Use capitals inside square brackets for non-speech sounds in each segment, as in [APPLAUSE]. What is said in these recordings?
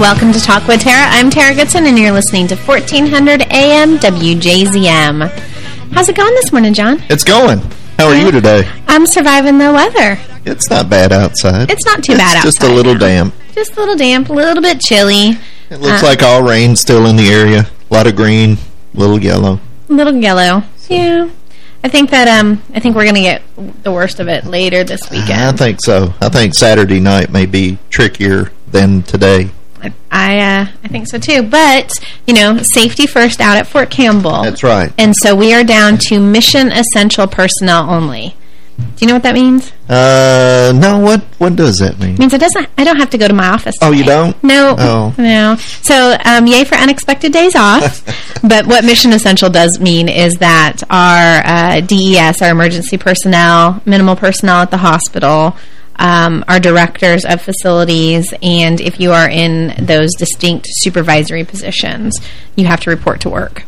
Welcome to Talk with Tara. I'm Tara Goodson, and you're listening to 1400 AM WJZM. How's it going this morning, John? It's going. How are yeah. you today? I'm surviving the weather. It's not bad outside. It's not too it's bad outside. just a little now. damp. Just a little damp, a little bit chilly. It looks uh, like all rain still in the area. A lot of green, a little yellow. A little yellow. So. Yeah. I think that um I think we're going to get the worst of it later this weekend. I think so. I think Saturday night may be trickier than today. I uh, I think so too. But, you know, safety first out at Fort Campbell. That's right. And so we are down to mission essential personnel only. Do you know what that means? Uh, no. What what does that mean? It means it doesn't. I don't have to go to my office. Today. Oh, you don't? No. Oh. No. So, um, yay for unexpected days off. [LAUGHS] but what mission essential does mean is that our uh, DES, our emergency personnel, minimal personnel at the hospital, um, our directors of facilities, and if you are in those distinct supervisory positions, you have to report to work.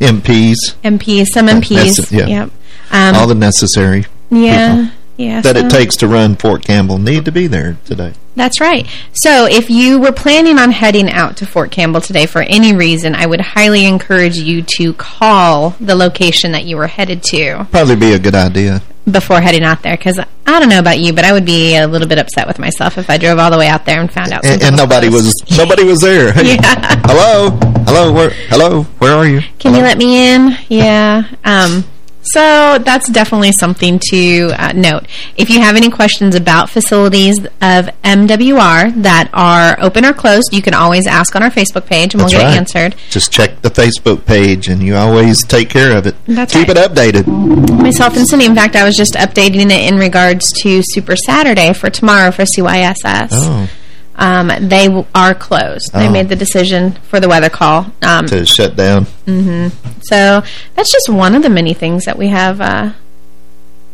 MPs. MPs, some MPs. yeah. Yep. Um, All the necessary Yeah. Yeah, that so. it takes to run Fort Campbell need to be there today. That's right. So if you were planning on heading out to Fort Campbell today for any reason, I would highly encourage you to call the location that you were headed to. Probably be a good idea. Before heading out there, because I don't know about you, but I would be a little bit upset with myself if I drove all the way out there and found out. And, and nobody was nobody was there. [LAUGHS] yeah. Hello, hello, where? Hello, where are you? Can hello? you let me in? Yeah. Um, so that's definitely something to uh, note. If you have any questions about facilities of MWR that are open or closed, you can always ask on our Facebook page and that's we'll get right. answered. Just check the Facebook page and you always take care of it. That's Keep right. it updated. Myself and Cindy, in fact, I was just updating it in regards to Super Saturday for tomorrow for CYSS. Oh um, they are closed. Oh. They made the decision for the weather call. Um, to shut down. Mm -hmm. So that's just one of the many things that we have uh,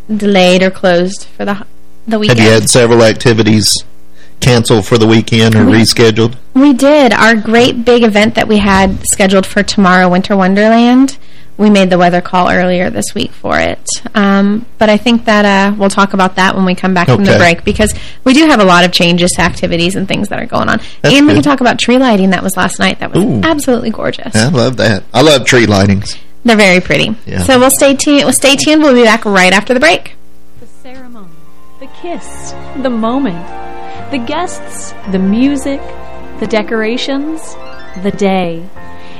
delayed or closed for the the weekend. Have you had several activities canceled for the weekend or we, rescheduled? We did. Our great big event that we had scheduled for tomorrow, Winter Wonderland, we made the weather call earlier this week for it. Um, but I think that uh, we'll talk about that when we come back okay. from the break because we do have a lot of changes to activities and things that are going on. That's and good. we can talk about tree lighting that was last night. That was Ooh. absolutely gorgeous. Yeah, I love that. I love tree lightings. They're very pretty. Yeah. So we'll stay tuned. We'll stay tuned. We'll be back right after the break. The ceremony, the kiss, the moment, the guests, the music, the decorations, the day.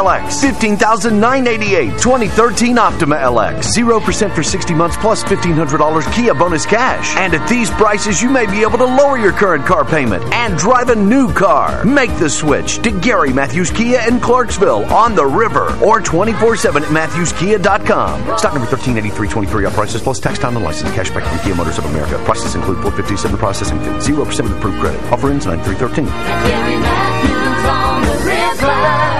LX, 15988 2013 Optima LX, 0% for 60 months plus $1,500 Kia bonus cash. And at these prices, you may be able to lower your current car payment and drive a new car. Make the switch to Gary Matthews Kia in Clarksville on the river or 24-7 at MatthewsKia.com. Stock number 138323 on prices plus tax time and license. Cashback from Kia Motors of America. Prices include 457 processing fee. 0% with approved credit. Offer ends 9313. Gary Matthews on the river.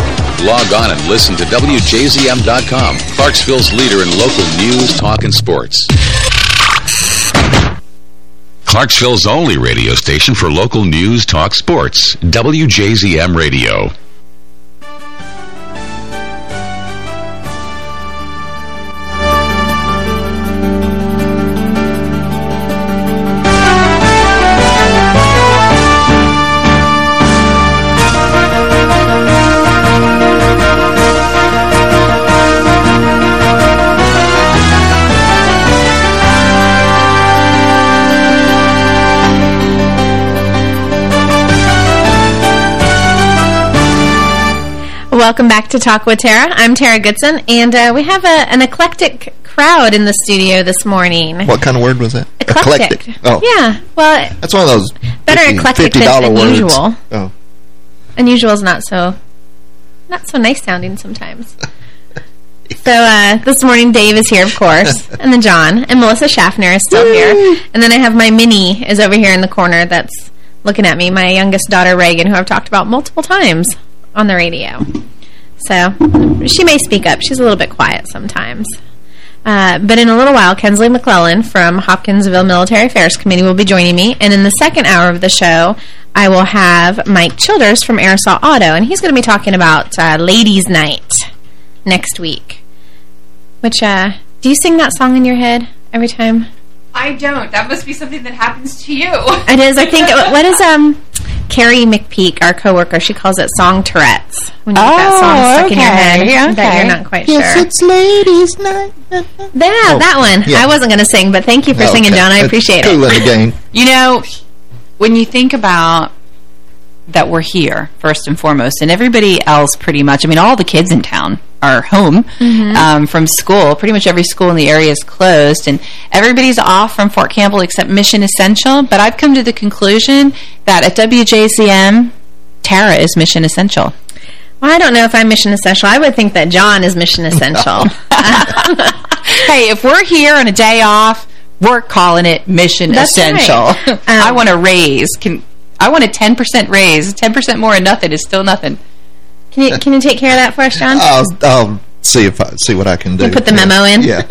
Log on and listen to WJZM.com, Clarksville's leader in local news, talk, and sports. Clarksville's only radio station for local news, talk, sports. WJZM Radio. Welcome back to Talk with Tara. I'm Tara Goodson, and uh, we have a, an eclectic crowd in the studio this morning. What kind of word was that? Eclectic. Oh. Yeah. Well, That's one of those Better 50, eclectic $50 than words. unusual. Oh. unusual is not so not so nice sounding sometimes. [LAUGHS] So uh, this morning, Dave is here, of course, [LAUGHS] and then John and Melissa Schaffner is still here, and then I have my Minnie is over here in the corner that's looking at me. My youngest daughter Reagan, who I've talked about multiple times on the radio. So she may speak up. She's a little bit quiet sometimes. Uh, but in a little while, Kensley McClellan from Hopkinsville Military Affairs Committee will be joining me. And in the second hour of the show, I will have Mike Childers from Aerosol Auto. And he's going to be talking about uh, Ladies' Night next week. Which, uh, do you sing that song in your head every time? I don't. That must be something that happens to you. It is, I think, what is, um, Carrie McPeak, our coworker, she calls it song Tourette's. When you get that song oh, stuck in your head okay, that you're not quite Yes, sure. it's ladies' night. Yeah, Oh, that one. yeah. I wasn't going to sing, but thank you for Oh, singing, okay. John. I That's appreciate cool it. in the game. You know, when you think about that we're here, first and foremost, and everybody else pretty much, I mean, all the kids in town are home Mm-hmm. um, from school. Pretty much every school in the area is closed, and everybody's off from Fort Campbell except Mission Essential. But I've come to the conclusion that at WJZM, Tara is Mission Essential. Well, I don't know if I'm mission essential. I would think that John is mission essential. [LAUGHS] hey, if we're here on a day off, we're calling it Mission That's Essential. right. Um, I want a raise. Can I want a 10% raise. 10% more and nothing is still nothing. Can you can you take care of that for us, John? I'll, I'll see if I see what I can do. You put the memo in? Yeah.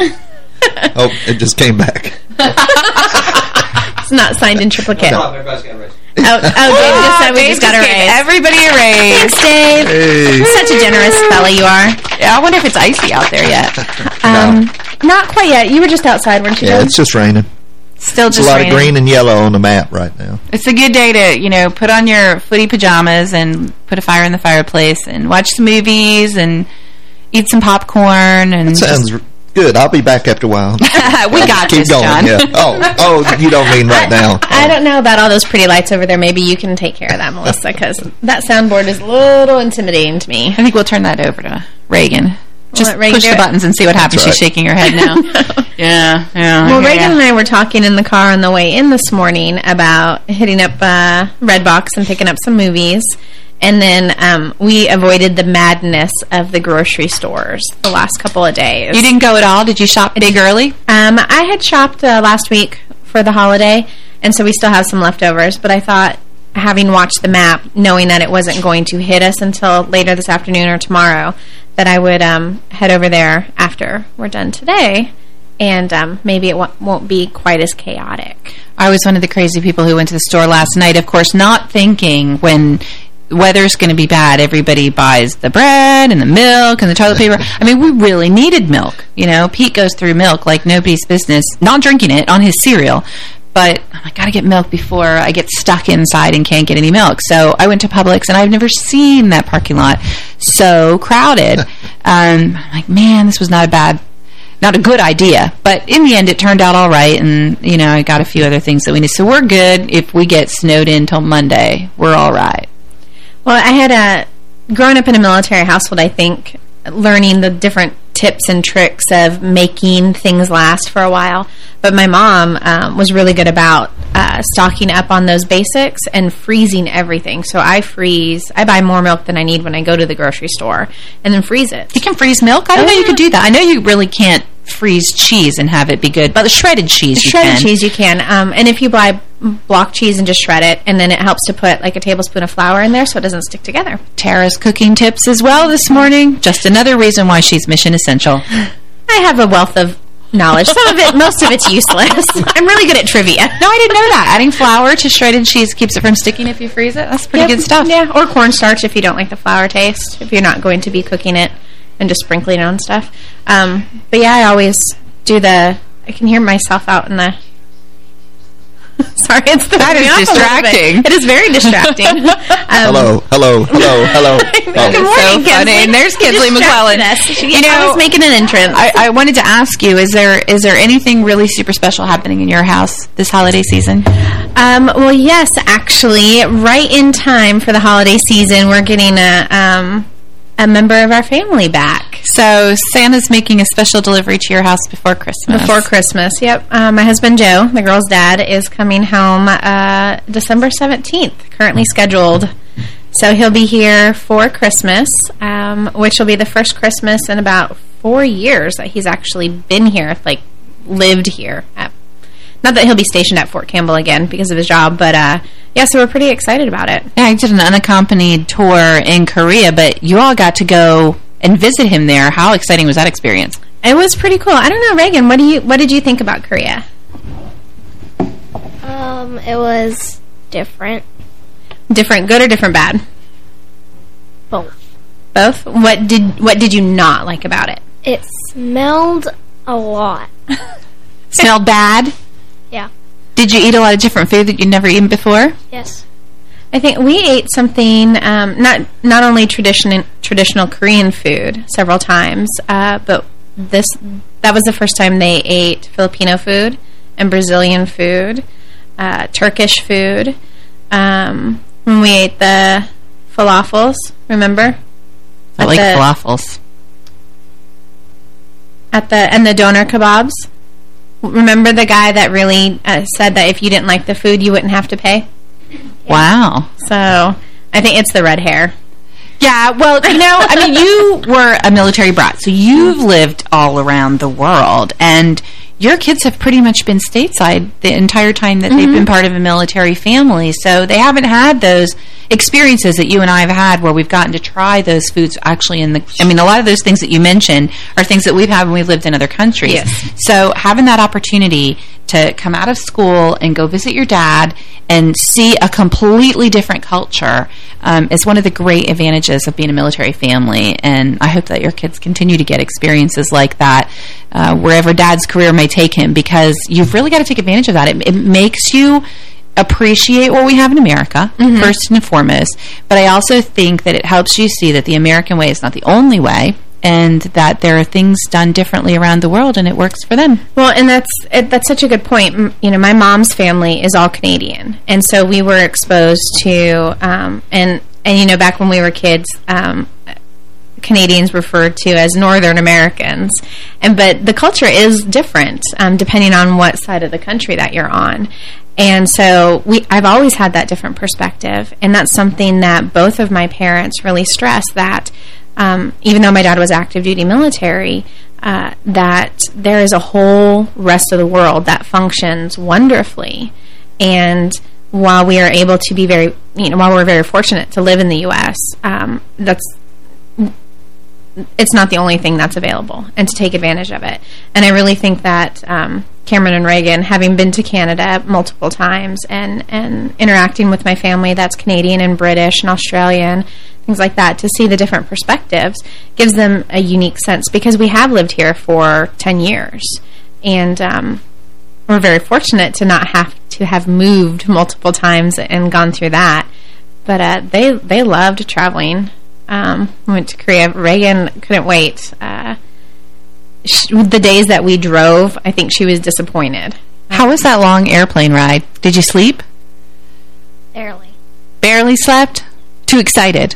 oh, it just came back. it's not signed in triplicate. Oh, Everybody's got a raise. oh, Dave just said we Dave just got a raise. Everybody a raise. Thanks, Dave. Hey. Such a generous fella you are. Yeah, I wonder if it's icy out there yet. Um, Not quite yet. You were just outside, weren't you, Yeah, John? it's just raining. Still just a lot raining. of green and yellow on the map right now. It's a good day to, you know, put on your footy pajamas and put a fire in the fireplace and watch some movies and eat some popcorn and Sounds good. I'll be back after a while. [LAUGHS] we got Keep this, going. John. Yeah. Oh, oh, you don't mean right now. I don't know about all those pretty lights over there. Maybe you can take care of that, Melissa, because that soundboard is a little intimidating to me. I think we'll turn that over to Reagan. Just let Reagan push the buttons and see what happens. That's She's shaking her head now. [LAUGHS] yeah, yeah. Well, yeah. Reagan and I were talking in the car on the way in this morning about hitting up uh, Redbox and picking up some movies. And then um, we avoided the madness of the grocery stores the last couple of days. You didn't go at all? Did you shop big early? Um, I had shopped uh, last week for the holiday, and so we still have some leftovers. But I thought, having watched the map, knowing that it wasn't going to hit us until later this afternoon or tomorrow, that I would um, head over there after we're done today, and um, maybe it won't be quite as chaotic. I was one of the crazy people who went to the store last night, of course, not thinking when weather's going to be bad, everybody buys the bread and the milk and the toilet paper. [LAUGHS] I mean, we really needed milk. You know, Pete goes through milk like nobody's business, not drinking it on his cereal. But I'm gotta get milk before I get stuck inside and can't get any milk. So I went to Publix, and I've never seen that parking lot so crowded. [LAUGHS] um, I'm like, man, this was not a bad not a good idea. But in the end, it turned out all right, and, you know, I got a few other things that we need. So we're good if we get snowed in till Monday. We're all right. Well, I had a, growing up in a military household, I think, learning the different tips and tricks of making things last for a while. But my mom um, was really good about uh, stocking up on those basics and freezing everything. So I freeze, I buy more milk than I need when I go to the grocery store and then freeze it. You can freeze milk? I didn't oh, know you could do that. I know you really can't freeze cheese and have it be good, but the shredded cheese the shredded cheese you can. Um, and if you buy block cheese and just shred it, and then it helps to put like a tablespoon of flour in there so it doesn't stick together. Tara's cooking tips as well this morning. Just another reason why she's mission essential. I have a wealth of knowledge. Some of it, most of it's useless. [LAUGHS] I'm really good at trivia. No, I didn't know that. Adding flour to shredded cheese keeps it from sticking if you freeze it. That's pretty yep. good stuff. Yeah, or cornstarch if you don't like the flour taste, if you're not going to be cooking it and just sprinkling on stuff. Um, but yeah, I always do the, I can hear myself out in the [LAUGHS] Sorry, it's the that is distracting. It is very distracting. [LAUGHS] um, hello, hello, hello, hello. [LAUGHS] Good morning, so funny. And there's Kinsley McClellan. You know, I was making an entrance. I, I, wanted to ask you: is there is there anything really super special happening in your house this holiday season? Um, well, yes, actually, right in time for the holiday season, we're getting a. Um, a member of our family back. So Santa's making a special delivery to your house before Christmas. Before Christmas, yep. Uh, my husband Joe, the girl's dad, is coming home uh, December 17th, currently scheduled. So he'll be here for Christmas, um, which will be the first Christmas in about four years that he's actually been here, like lived here at not that he'll be stationed at Fort Campbell again because of his job, but uh, yeah, so we're pretty excited about it. Yeah, I did an unaccompanied tour in Korea, but you all got to go and visit him there. How exciting was that experience? It was pretty cool. I don't know, Reagan, what do you what did you think about Korea? Um, it was different. Different good or different bad? Both. Both? What did what did you not like about it? It smelled a lot. [LAUGHS] smelled bad? Yeah. Did you eat a lot of different food that you'd never eaten before? Yes. I think we ate something, um, not not only tradition, traditional Korean food several times, uh, but this that was the first time they ate Filipino food and Brazilian food, uh, Turkish food. Um, when we ate the falafels, remember? I at like the, falafels. At the and the doner kebabs. Remember the guy that really uh, said that if you didn't like the food, you wouldn't have to pay? [LAUGHS] Wow. So I think it's the red hair. Yeah, well, you know, I mean, you were a military brat, so you've lived all around the world, and your kids have pretty much been stateside the entire time that mm -hmm. they've been mm-hmm. part of a military family, so they haven't had those experiences that you and I have had where we've gotten to try those foods actually in the, I mean, a lot of those things that you mentioned are things that we've had when we've lived in other countries. Yes. So having that opportunity to come out of school and go visit your dad and see a completely different culture um, is one of the great advantages of being a military family. And I hope that your kids continue to get experiences like that uh, wherever dad's career may take him because you've really got to take advantage of that. It, it makes you appreciate what we have in America, mm -hmm. first and foremost. But I also think that it helps you see that the American way is not the only way and that there are things done differently around the world and it works for them. Well, and that's it, that's such a good point. You know, my mom's family is all Canadian. And so we were exposed to um, and and you know back when we were kids um, Canadians referred to as Northern Americans. And but the culture is different um, depending on what side of the country that you're on. And so we, I've always had that different perspective. And that's something that both of my parents really stress that um, even though my dad was active duty military, uh, that there is a whole rest of the world that functions wonderfully. And while we are able to be very, you know, while we're very fortunate to live in the U.S., um, that's it's not the only thing that's available and to take advantage of it. And I really think that um, Cameron and Reagan, having been to Canada multiple times and, and interacting with my family that's Canadian and British and Australian, things like that, to see the different perspectives gives them a unique sense because we have lived here for 10 years. And um, we're very fortunate to not have to have moved multiple times and gone through that. But uh, they they loved traveling. Um, went to Korea. Reagan couldn't wait. Uh, the days that we drove, I think she was disappointed. How was that long airplane ride? Did you sleep? Barely. Barely slept? Too excited?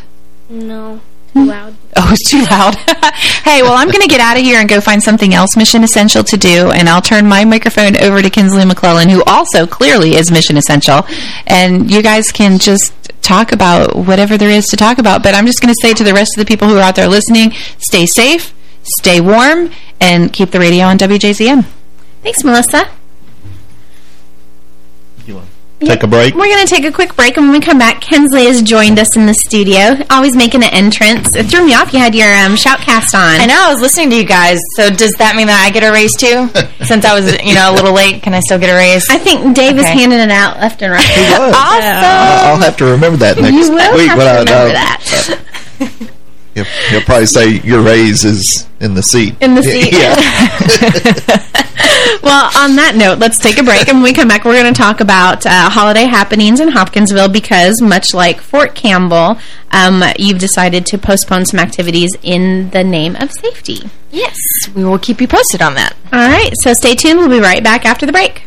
No. Too loud. [LAUGHS] Oh, it's too loud. [LAUGHS] hey, well, I'm going to get out of here and go find something else Mission Essential to do, and I'll turn my microphone over to Kinsley McClellan, who also clearly is Mission Essential, and you guys can just talk about whatever there is to talk about. But I'm just going to say to the rest of the people who are out there listening, stay safe, stay warm, and keep the radio on WJZM. Thanks, Melissa. Take a break? We're going to take a quick break, and when we come back, Kensley has joined us in the studio, always making an entrance. It threw me off you had your um, shoutcast on. I know, I was listening to you guys. So does that mean that I get a raise too? [LAUGHS] Since I was, you know, a little late, can I still get a raise? I think Dave is handing it out left and right. He was. Awesome. I'll have to remember that next You will week. have when to I- remember I- that. [LAUGHS] He'll, he'll probably say your raise is in the seat. In the seat. [LAUGHS] yeah. [LAUGHS] well, on that note, let's take a break. And when we come back, we're going to talk about uh, holiday happenings in Hopkinsville because, much like Fort Campbell, um, you've decided to postpone some activities in the name of safety. Yes, we will keep you posted on that. All right, so stay tuned. We'll be right back after the break.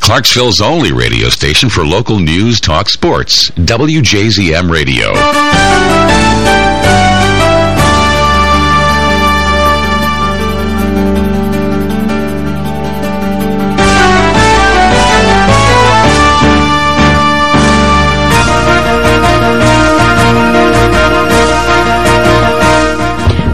Clarksville's only radio station for local news, talk, sports. WJZM Radio.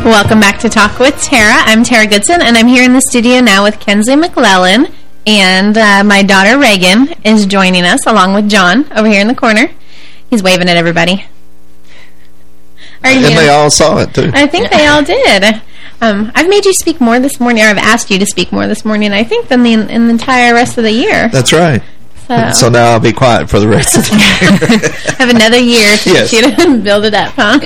Welcome back to Talk with Tara. I'm Tara Goodson, and I'm here in the studio now with Kenzie McClellan, and uh, my daughter Reagan is joining us along with John over here in the corner. He's waving at everybody. Are And you? they all saw it, too. I think they all did. Um, I've made you speak more this morning, or I've asked you to speak more this morning, I think, than the, in the entire rest of the year. That's right. So, So now I'll be quiet for the rest of the year. [LAUGHS] have another year to Yes. you to [LAUGHS] build it up, huh?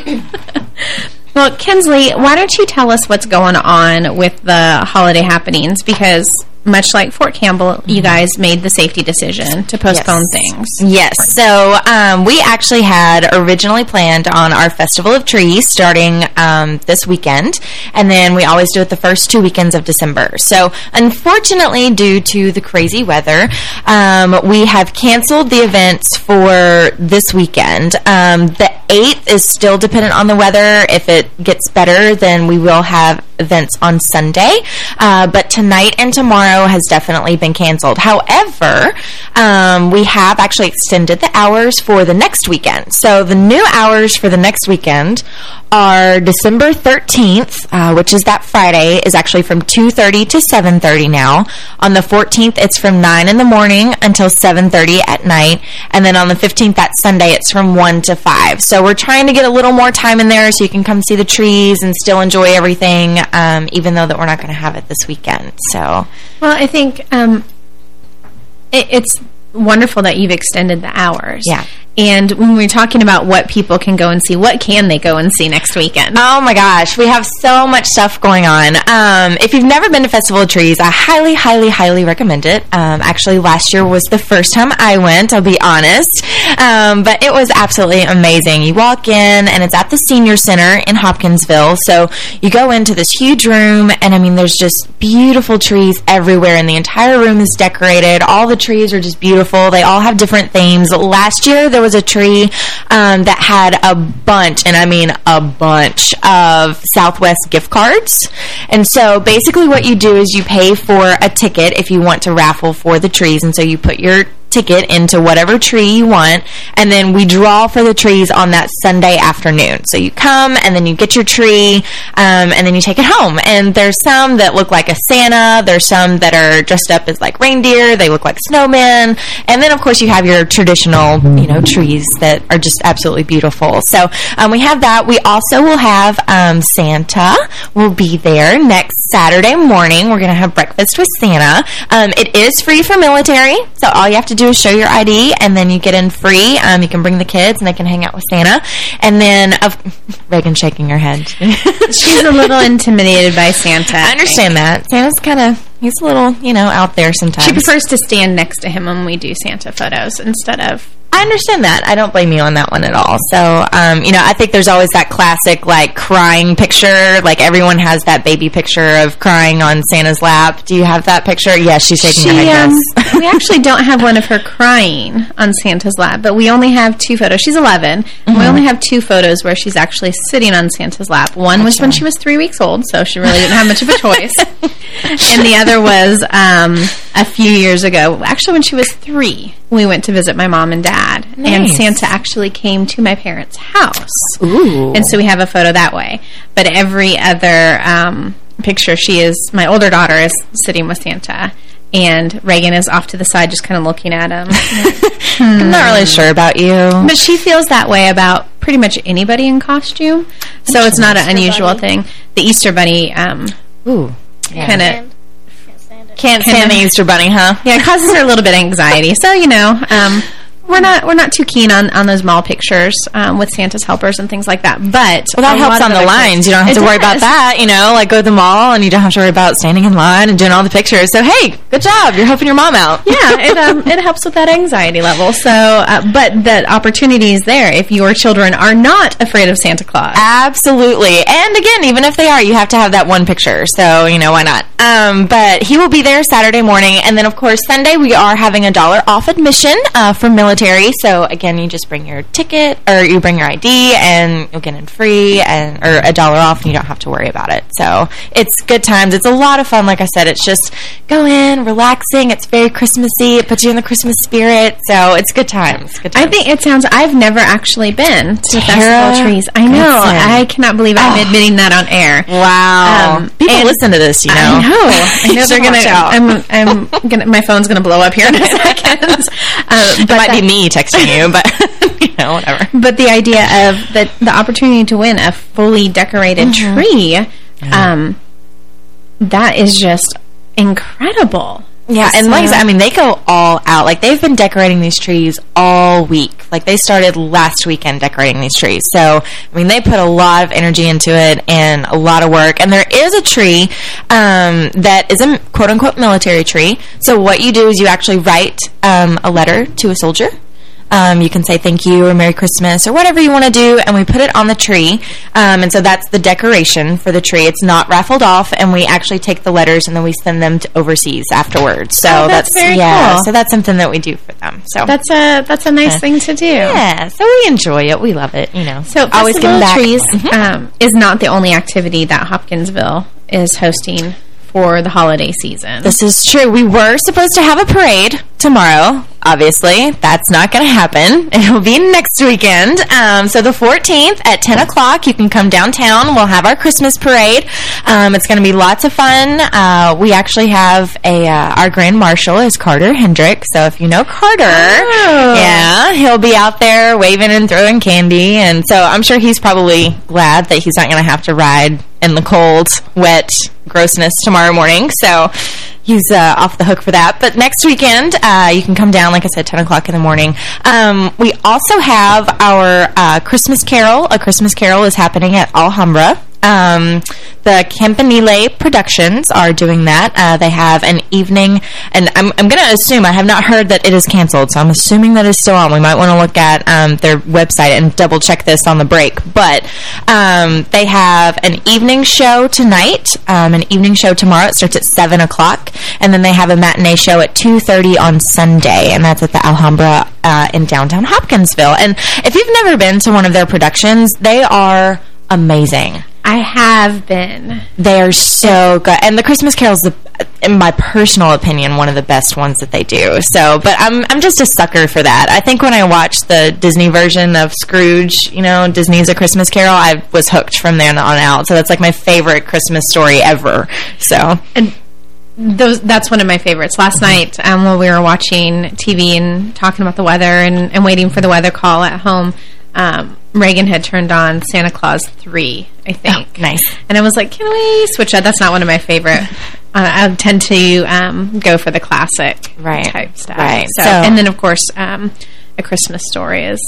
well, Kinsley, why don't you tell us what's going on with the holiday happenings? Because much like Fort Campbell, you guys made the safety decision to postpone things. Yes. So um, we actually had originally planned on our Festival of Trees starting um, this weekend, and then we always do it the first two weekends of December. So unfortunately, due to the crazy weather, um, we have canceled the events for this weekend. Um, the 8th is still dependent on the weather. If it gets better, then we will have events on Sunday. Uh, but tonight and tomorrow has definitely been canceled. However, um, we have actually extended the hours for the next weekend. So the new hours for the next weekend are December 13th, uh, which is that Friday, is actually from 2.30 to 7.30 now. On the 14th, it's from 9 in the morning until 7.30 at night. And then on the 15th, that Sunday, it's from 1 to 5. So we're trying to get a little more time in there so you can come see the trees and still enjoy everything, um, even though that we're not going to have it this weekend. So... Well, I think um, it, it's wonderful that you've extended the hours. Yeah. And when we're talking about what people can go and see, what can they go and see next weekend? Oh my gosh, we have so much stuff going on. Um, if you've never been to Festival of Trees, I highly, highly, highly recommend it. Um, actually, last year was the first time I went, I'll be honest. Um, but it was absolutely amazing. You walk in, and it's at the Senior Center in Hopkinsville. So you go into this huge room, and I mean, there's just beautiful trees everywhere, and the entire room is decorated. All the trees are just beautiful. They all have different themes. Last year, there was a tree um, that had a bunch, and I mean a bunch of Southwest gift cards. And so basically what you do is you pay for a ticket if you want to raffle for the trees. And so you put your ticket into whatever tree you want, and then we draw for the trees on that Sunday afternoon. So you come, and then you get your tree, um, and then you take it home. And there's some that look like a Santa, there's some that are dressed up as like reindeer, they look like snowmen, and then of course you have your traditional, you know, trees that are just absolutely beautiful. So um, we have that. We also will have um, Santa will be there next Saturday morning. We're going to have breakfast with Santa. Um, it is free for military, so all you have to do is show your ID, and then you get in free. Um, you can bring the kids, and they can hang out with Santa. And then, of [LAUGHS] Reagan shaking her head. [LAUGHS] She's a little intimidated by Santa. I understand that. Santa's kind of, he's a little, you know, out there sometimes. She prefers to stand next to him when we do Santa photos instead of I understand that. I don't blame you on that one at all. So, um, you know, I think there's always that classic, like, crying picture. Like, everyone has that baby picture of crying on Santa's lap. Do you have that picture? Yes, she's shaking her She, head, um, yes. we actually don't have one of her crying on Santa's lap, but we only have two photos. She's 11. and We Mhm. only have two photos where she's actually sitting on Santa's lap. One was when she was three weeks old, so she really didn't have much of a choice. and the other was um, a few years ago. Actually, when she was three, we went to visit my mom and dad. And Santa actually came to my parents' house. Ooh. And so we have a photo that way. But every other um, picture, she is, my older daughter is sitting with Santa. And Reagan is off to the side just kind of looking at him. [LAUGHS] I'm not really sure about you. But she feels that way about pretty much anybody in costume. So it's not an unusual Bunny. thing. The Easter Bunny um, Ooh. kind of... Can't stand the [LAUGHS] Easter Bunny, huh? Yeah, it causes her a little bit of anxiety. So, you know, um, we're not we're not too keen on, on those mall pictures um, with Santa's helpers and things like that. But Well, that helps on the lines. You don't have It to worry about that, you know, like go to the mall and you don't have to worry about standing in line and doing all the pictures. So, hey, good job. You're helping your mom out. [LAUGHS] yeah, it um, it helps with that anxiety level. So, uh, but the opportunity is there if your children are not afraid of Santa Claus. Absolutely. And again, even if they are, you have to have that one picture. So, you know, why not? Um, but he will be there Saturday morning. And then, of course, Sunday we are having a dollar off admission uh, for military. So, again, you just bring your ticket or you bring your ID and you'll get in free and or a dollar off and you don't have to worry about it. So, it's good times. It's a lot of fun. Like I said, it's just go in, relaxing. It's very Christmassy. It puts you in the Christmas spirit. So, it's good times. Good times. I think it sounds. I've never actually been to the Tara Festival Trees. I know. Goodson. I cannot believe I'm admitting that on air. Wow. Um, People listen to this, you know. I know. I [LAUGHS] know they're gonna. watch. I'm. I'm gonna. My phone's gonna blow up here in a [LAUGHS] second. Uh, It but might be me texting you, but [LAUGHS] you know, whatever. But the idea of the the opportunity to win a fully decorated Mm-hmm. tree, um, that is just incredible. Yeah, and like I So- said, I mean, they go all out. Like, they've been decorating these trees all week. Like, they started last weekend decorating these trees. So, I mean, they put a lot of energy into it and a lot of work. And there is a tree um, that is a quote-unquote military tree. So what you do is you actually write um, a letter to a soldier. Um, you can say thank you or Merry Christmas or whatever you want to do, and we put it on the tree. Um, and so that's the decoration for the tree. It's not raffled off, and we actually take the letters and then we send them to overseas afterwards. So Oh, that's very yeah, cool. so that's something that we do for them. So That's a that's a nice Yeah. thing to do. yeah, so we enjoy it. We love it. You know, So always giving back. Trees Mhm. um, is not the only activity that Hopkinsville is hosting for the holiday season. This is true. We were supposed to have a parade tomorrow. Obviously, that's not going to happen. [LAUGHS] It'll be next weekend. Um, so the 14th at 10 o'clock, you can come downtown. We'll have our Christmas parade. Um, it's going to be lots of fun. Uh, we actually have a uh, our grand marshal is Carter Hendrick. So if you know Carter, Oh. yeah, he'll be out there waving and throwing candy. And so I'm sure he's probably glad that he's not going to have to ride in the cold, wet grossness tomorrow morning. So he's uh, off the hook for that. But next weekend, uh, you can come down, like I said, 10 o'clock in the morning. Um, we also have our uh, Christmas Carol. A Christmas Carol is happening at Alhambra. Um, the Campanile Productions are doing that. Uh, they have an evening, and I'm, I'm going to assume, I have not heard that it is canceled, so I'm assuming that it's still on. We might want to look at um, their website and double check this on the break. But um, they have an evening show tonight, um, an evening show tomorrow. It starts at 7 o'clock, and then they have a matinee show at 2.30 on Sunday, and that's at the Alhambra uh, in downtown Hopkinsville. And if you've never been to one of their productions, they are amazing. I have been. They are so good. And the Christmas Carol's the in my personal opinion one of the best ones that they do. So, but I'm I'm just a sucker for that. I think when I watched the Disney version of Scrooge, you know, Disney's A Christmas Carol, I was hooked from then on out. So that's like my favorite Christmas story ever. So, and those that's one of my favorites. Last night, um, while we were watching TV and talking about the weather and, and waiting for the weather call at home, um, Reagan had turned on Santa Claus 3, I think. nice. And I was like, can we switch that? That's not one of my favorite. Uh, I tend to um, go for the classic Right. type stuff. Right. So, So- and then, of course, um, A Christmas Story is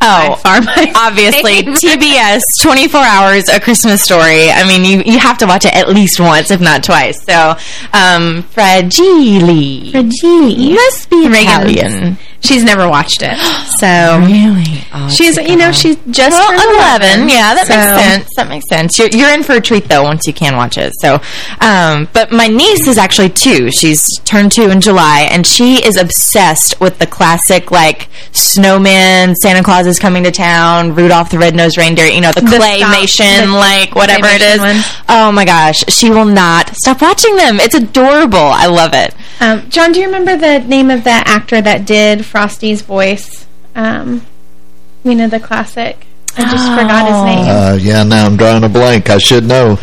Oh, by far my [LAUGHS] obviously. TBS 24 hours a Christmas story. I mean, you you have to watch it at least once, if not twice. So, um, Fragile. Fragile. Must be Italian. She's never watched it. [GASPS] So Really? Oh, she's, you know, she's just Well, turned 11. Yeah, that so- makes sense. That makes sense. You're, you're in for a treat, though, once you can watch it. So, um, but my niece is actually two. She's turned two in July, and she is obsessed with the classic, like, snowman, Santa Claus is coming to town, Rudolph the Red-Nosed Reindeer, you know, the, The claymation, stop- the like, whatever it claymation is. ones. Oh, my gosh. She will not stop watching them. It's adorable. I love it. Um, John, do you remember the name of that actor that did Frosty's voice? Um, you know, the classic. I just forgot his name. Uh, yeah, now I'm drawing a blank. I should know.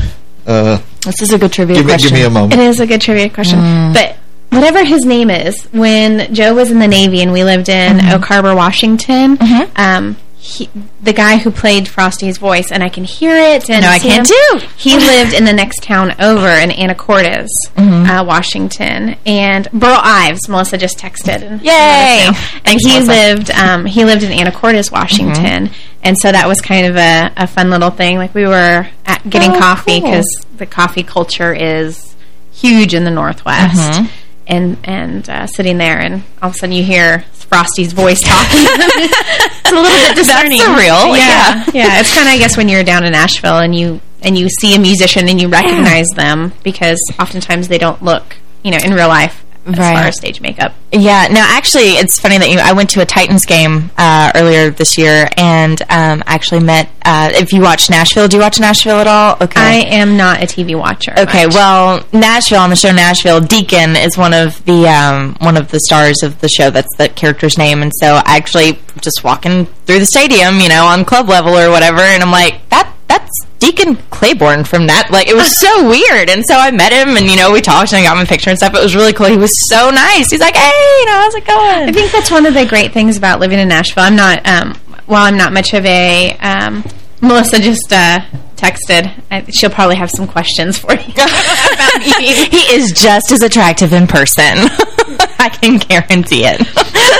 Uh, This is a good trivia give me, question. give me a moment. It is a good trivia question. Mm. But whatever his name is, when Joe was in the Navy and we lived in Mm-hmm. Oak Harbor, Washington, um, he, the guy who played Frosty's voice, and I can hear it. And No, I can him, too. He [LAUGHS] lived in the next town over in Anacortes, Mm-hmm. uh, Washington, and Burl Ives. Melissa just texted. And Yay! And he Melissa. lived. Um, he lived in Anacortes, Washington, and so that was kind of a, a fun little thing. Like we were at getting Oh, coffee cool. because the coffee culture is huge in the Northwest. And and uh, sitting there, and all of a sudden you hear Frosty's voice talking. [LAUGHS] it's a little bit discerning. surreal, Yeah, yeah. It's kind of I guess when you're down in Nashville and you and you see a musician and you recognize them because oftentimes they don't look, you know, in real life as Right. far as stage makeup. Yeah, no, actually, it's funny that you. I went to a Titans game uh, earlier this year, and um, actually met. Uh, if you watch Nashville, do you watch Nashville at all? Okay, I am not a TV watcher. Okay, much. well, Nashville on the show Nashville, Deacon is one of the um, one of the stars of the show. That's the character's name, and so I actually just walking through the stadium, you know, on club level or whatever, and I'm like, that that's Deacon Claybourne from that. Like, it was so weird, and so I met him, and you know, we talked, and I got my picture and stuff. It was really cool. He was so nice. He's like, hey, you know, how's it going? I think that's one of the great things about living in Nashville. I'm not, um, while I'm not much of a, um, Melissa just uh, texted. I, she'll probably have some questions for you [LAUGHS] about me. [LAUGHS] he is just as attractive in person. [LAUGHS] [LAUGHS] I can guarantee it.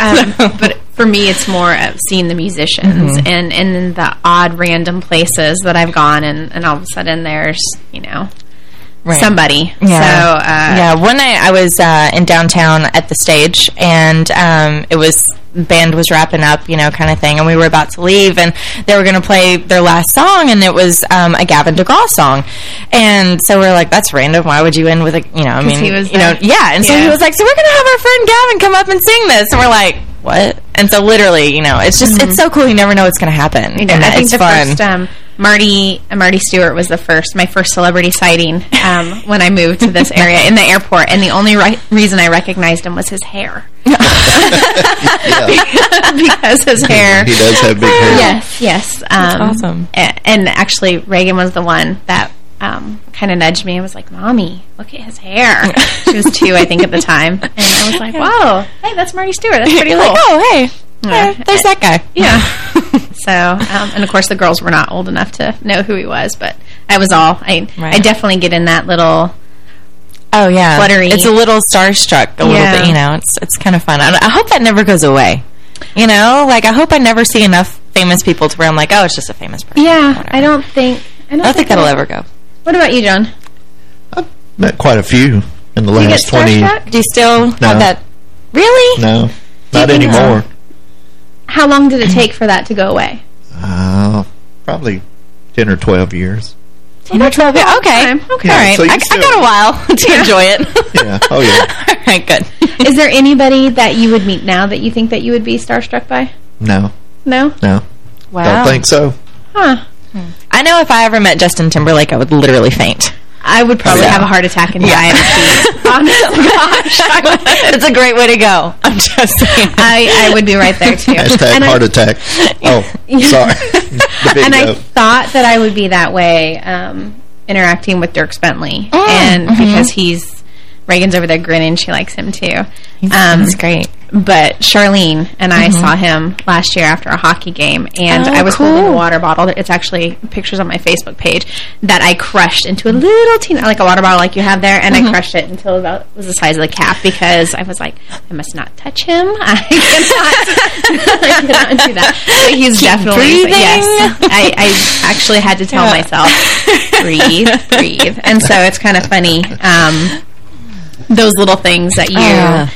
um, [LAUGHS] but for me, it's more of seeing the musicians Mhm. and and in the odd random places that I've gone, and, and all of a sudden there's you know Right. somebody. Yeah. So uh, yeah, one night I was uh, in downtown at the stage, and um, it was band was wrapping up, you know, kind of thing, and we were about to leave, and they were going to play their last song, and it was um, a Gavin DeGraw song, and so we are like, that's random. Why would you end with a, you know, I mean, he was you know, yeah, and so he was like, so we're going to have our friend Gavin come up and sing this, and we're like. What? And so literally, you know, it's just, it's so cool. You never know what's going to happen. You know, and I think the fun. first um, Marty uh, Marty Stuart was the first, my first celebrity sighting um, [LAUGHS] when I moved to this area in the airport, and the only re reason I recognized him was his hair. [LAUGHS] [LAUGHS] because his hair. He does have big hair. Yes, yes. Um, That's awesome. a- And actually, Reagan was the one that um, kind of nudged me and was like, "Mommy, look at his hair." she was two, I think, at the time, and I was like, [LAUGHS] "Whoa, hey, that's Marty Stuart. That's pretty [LAUGHS] cool." like, oh, hey, Yeah. there's that guy. Yeah. [LAUGHS] so, um, and of course, the girls were not old enough to know who he was, but I was all. I I definitely get in that little. Oh yeah, Fluttery. It's a little starstruck, a Yeah. little bit. You know, it's it's kind of fun. I, I hope that never goes away. You know, like I hope I never see enough famous people to where I'm like, oh, it's just a famous person. Yeah, I don't think. I don't, I don't think that'll ever go. What about you, John? I've Met quite a few in the Do you last get 20 starstruck? Do you still No. have that? Really? No, not think so? anymore. How long did it take for that to go away? Uh, probably 10 or 12 years. Ten or twelve? Yeah, okay, Time. Okay. all right. so you I, I still- got a while [LAUGHS] to enjoy it. Yeah. Oh, yeah. [LAUGHS] all right, good. [LAUGHS] Is there anybody that you would meet now that you think that you would be starstruck by? No, No? no. Wow. Don't think so. Huh. I know if I ever met Justin Timberlake, I would literally faint. I would probably Yeah. have a heart attack and die in a seat. Gosh. It's a great way to go. I'm just saying. I, I would be right there, too. Hashtag And I- heart attack. [LAUGHS] Oh, sorry. [LAUGHS] the big and I thought that I would be that way um, interacting with Dierks Bentley. Mm, and mhm. because he's, Reagan's over there grinning, she likes him too. He's, Um, he's great. But Charlene and I Mhm. saw him last year after a hockey game, and Oh, I was holding a water bottle. It's actually pictures on my Facebook page that I crushed into a little teeny, like a water bottle like you have there, and Mhm. I crushed it until about it was the size of the cap because I was like, I must not touch him. [LAUGHS] I cannot, [LAUGHS] I cannot do that. But he's Keep definitely breathing. yes. I, I actually had to tell Yeah. myself, breathe, [LAUGHS] breathe, and so it's kind of funny. Um, those little things that you Ah.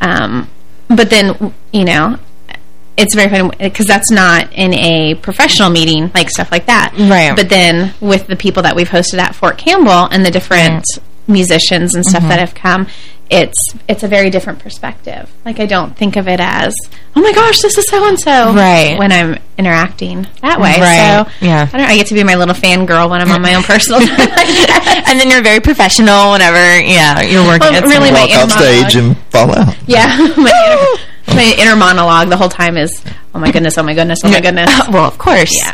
um, but then, you know, it's very funny because that's not in a professional meeting, like stuff like that. Right. But then with the people that we've hosted at Fort Campbell and the different musicians and stuff Mhm. that have come, it's it's a very different perspective. Like I don't think of it as, oh my gosh, this is so and so, Right. When I'm interacting that way, Right. So Yeah. I don't. know, I get to be my little fangirl when I'm on my own personal. [LAUGHS] [LAUGHS] and then you're very professional whenever, yeah, you're working. Well, It's really, my Walk off stage and fall out. Yeah, [LAUGHS] my, inner, my inner monologue the whole time is, oh my goodness, oh my goodness, oh my goodness. well, of course. Yeah.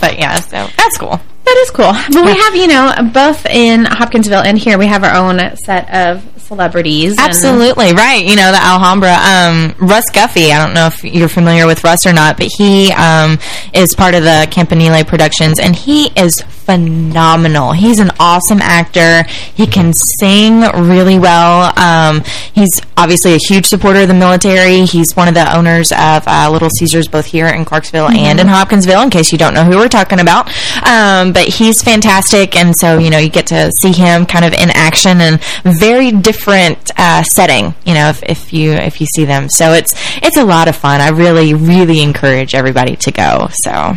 but yeah, so that's cool. That is cool. But we have, you know, both in Hopkinsville and here, we have our own set of celebrities. Absolutely right. You know the Alhambra. Um, Russ Guffey. I don't know if you're familiar with Russ or not, but he um, is part of the Campanile Productions, and he is phenomenal. He's an awesome actor. He can sing really well. Um, he's obviously a huge supporter of the military. He's one of the owners of uh, Little Caesars, both here in Clarksville and in Hopkinsville. In case you don't know who we're talking about, um, but he's fantastic, and so you know you get to see him kind of in action and very different uh, setting. You know, if, if you if you see them, so it's it's a lot of fun. I really really encourage everybody to go. So.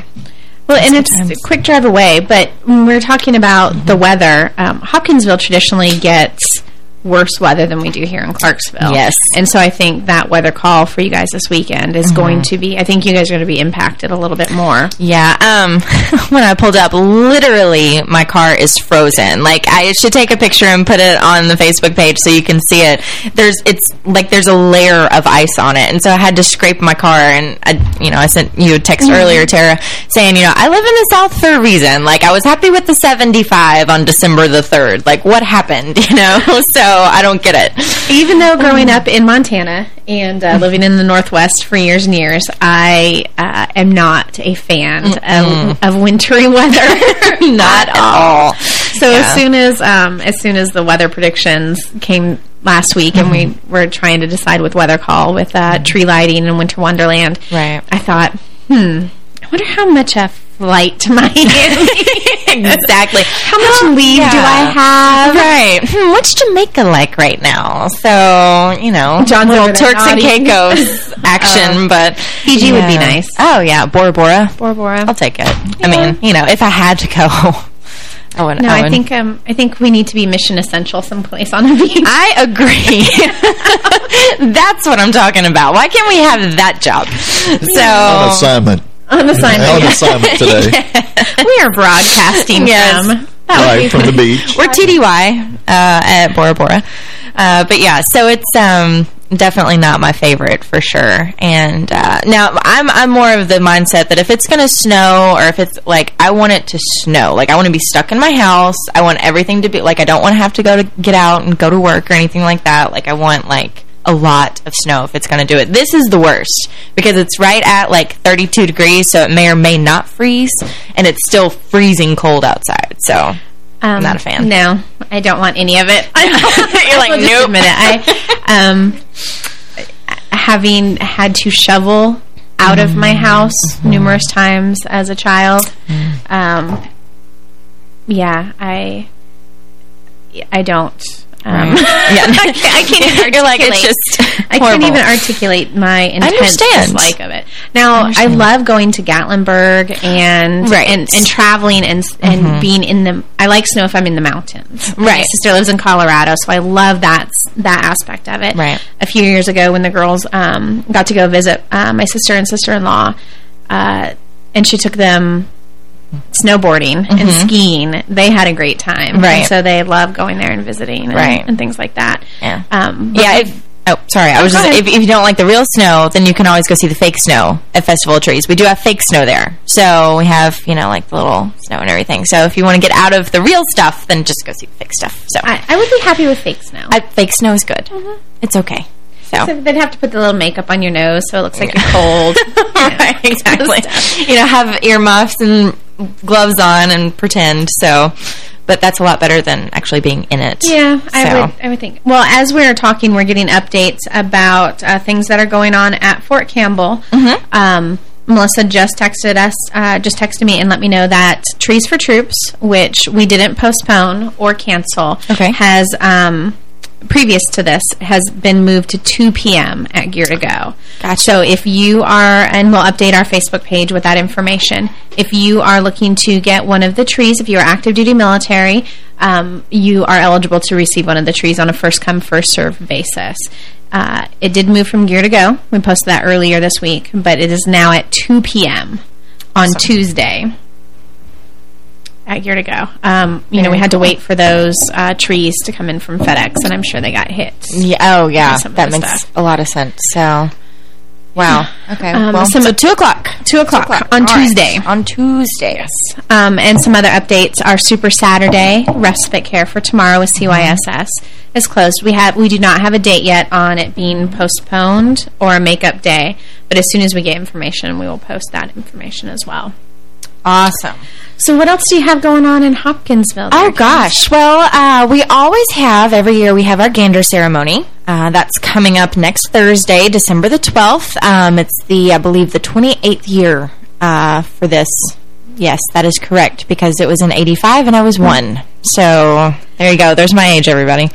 Well, and it's a quick drive away, but when we're talking about the weather, um, Hopkinsville traditionally gets worse weather than we do here in Clarksville. Yes. And so I think that weather call for you guys this weekend is going to be, I think you guys are going to be impacted a little bit more. Yeah, um, [LAUGHS] when I pulled up, literally my car is frozen. Like I should take a picture and put it on the Facebook page so you can see it. There's, it's like there's a layer of ice on it, and so I had to scrape my car. And I, you know, I sent you a text earlier, Tara, saying, you know, I live in the South for a reason. Like I was happy with the 75 on December the third. Like what happened, [LAUGHS] you know? [LAUGHS] so I don't get it. Even though growing up in Montana and uh, living in the Northwest for years and years, I uh, am not a fan of, of wintry [LAUGHS] weather. [LAUGHS] Not at all. So Yeah. as soon as um, as soon as the weather predictions came last week, and we Mm-hmm. were trying to decide with weather call with uh, tree lighting and Winter Wonderland, Right. I thought, hmm, I wonder how much a flight to Miami. [LAUGHS] exactly. How much leave do I have? Right. Hmm, what's Jamaica like right now? So, you know, John's little Turks and nodding. Caicos [LAUGHS] action, but... Fiji would be nice. Oh, yeah. Bora Bora. Bora Bora. I'll take it. I mean, you know, if I had to go, [LAUGHS] I would. No, I, I would. think um, I think we need to be mission essential someplace on a beach. I agree. That's what I'm talking about. Why can't we have that job? On So, assignment. On assignment. On assignment today. [LAUGHS] we are broadcasting Yes. from that right, from the beach. we're TDY uh, at Bora Bora. Uh, but yeah, so it's um, definitely not my favorite for sure. And uh, now I'm I'm more of the mindset that if it's going to snow or if it's like I want it to snow, like I want to be stuck in my house. I want everything to be like I don't want to have to go to get out and go to work or anything like that. Like I want like a lot of snow if it's going to do it. This is the worst because it's right at like 32 degrees, so it may or may not freeze, and it's still freezing cold outside. So Um, not a fan. No, I don't want any of it. [LAUGHS] [LAUGHS] You're like, nope. admit it. I, um, having had to shovel out of my house Mm-hmm. numerous times as a child, um, yeah, I, I don't. Um, [LAUGHS] Yeah. [LAUGHS] I can't, I can't even You're like, it's articulate- just I can't even articulate my intense dislike of it. Now, I, love going to Gatlinburg and Right. and, and traveling and and being in the. I like snow if I'm in the mountains. My Right. sister lives in Colorado, so I love that that aspect of it. Right. A few years ago, when the girls um, got to go visit uh, my sister and sister-in-law, uh, and she took them snowboarding and skiing, they had a great time. Mm-hmm. Right. And so they love going there and visiting and, Right. and things like that. Yeah. Um, Yeah, if, oh, sorry. I was just, if, if you don't like the real snow, then you can always go see the fake snow at Festival of Trees. We do have fake snow there. So we have, you know, like the little snow and everything. So if you want to get out of the real stuff, then just go see the fake stuff. So I, I would be happy with fake snow. I, fake snow is good. It's okay. So. So they'd have to put the little makeup on your nose so it looks like you're cold. [LAUGHS] right, [LAUGHS] exactly. You know, have earmuffs and gloves on and pretend. So, but that's a lot better than actually being in it. Yeah, I would. I would think. Well, as we are talking, we're getting updates about uh, things that are going on at Fort Campbell. Mm-hmm. Um, Melissa just texted us, uh, just texted me and let me know that Trees for Troops, which we didn't postpone or cancel, Okay. has um, previous to this has been moved to 2 p.m. at Gear to Go. Gotcha. So if you are, and we'll update our Facebook page with that information, if you are looking to get one of the trees, if you are active duty military, um, you are eligible to receive one of the trees on a first come, first served basis. Uh, it did move from Gear to Go. We posted that earlier this week, but it is now at 2 p.m. on Tuesday at Gear to Go. Um, you know, we had to wait for those uh, trees to come in from FedEx, and I'm sure they got hit. Yeah, oh, yeah. That makes stuff. a lot of sense. So, wow. Okay. Um, well, some- so 2 o'clock. 2 o'clock on All right. Tuesday. On Tuesday. Um, and some other updates. Our Super Saturday respite care for tomorrow with CYSS is closed. We have we do not have a date yet on it being postponed or a makeup day, but as soon as we get information, we will post that information as well. Awesome. So what else do you have going on in Hopkinsville? Oh there, gosh. Well, uh, we always have every year we have our gander ceremony. Uh, that's coming up next Thursday, December the 12th. Um, it's the I believe the 28th year uh, for this. Yes, that is correct because it was in 85 and I was 1. So, there you go. There's my age everybody.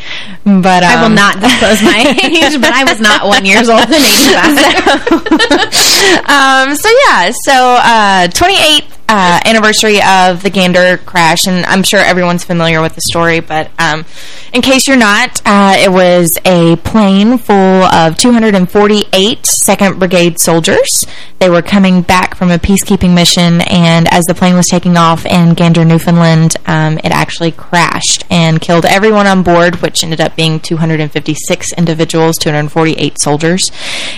But I will um, not disclose my [LAUGHS] age, but I was not one years old in 85. [LAUGHS] [LAUGHS] um, so yeah, so uh, 28th uh, anniversary of the Gander crash, and I'm sure everyone's familiar with the story, but um, in case you're not, uh, it was a plane full of 248 2nd Brigade soldiers. They were coming back from a peacekeeping mission, and as the plane was taking off in Gander, Newfoundland, um, it actually crashed and killed everyone on board, which ended up being 256 individuals, 248 soldiers.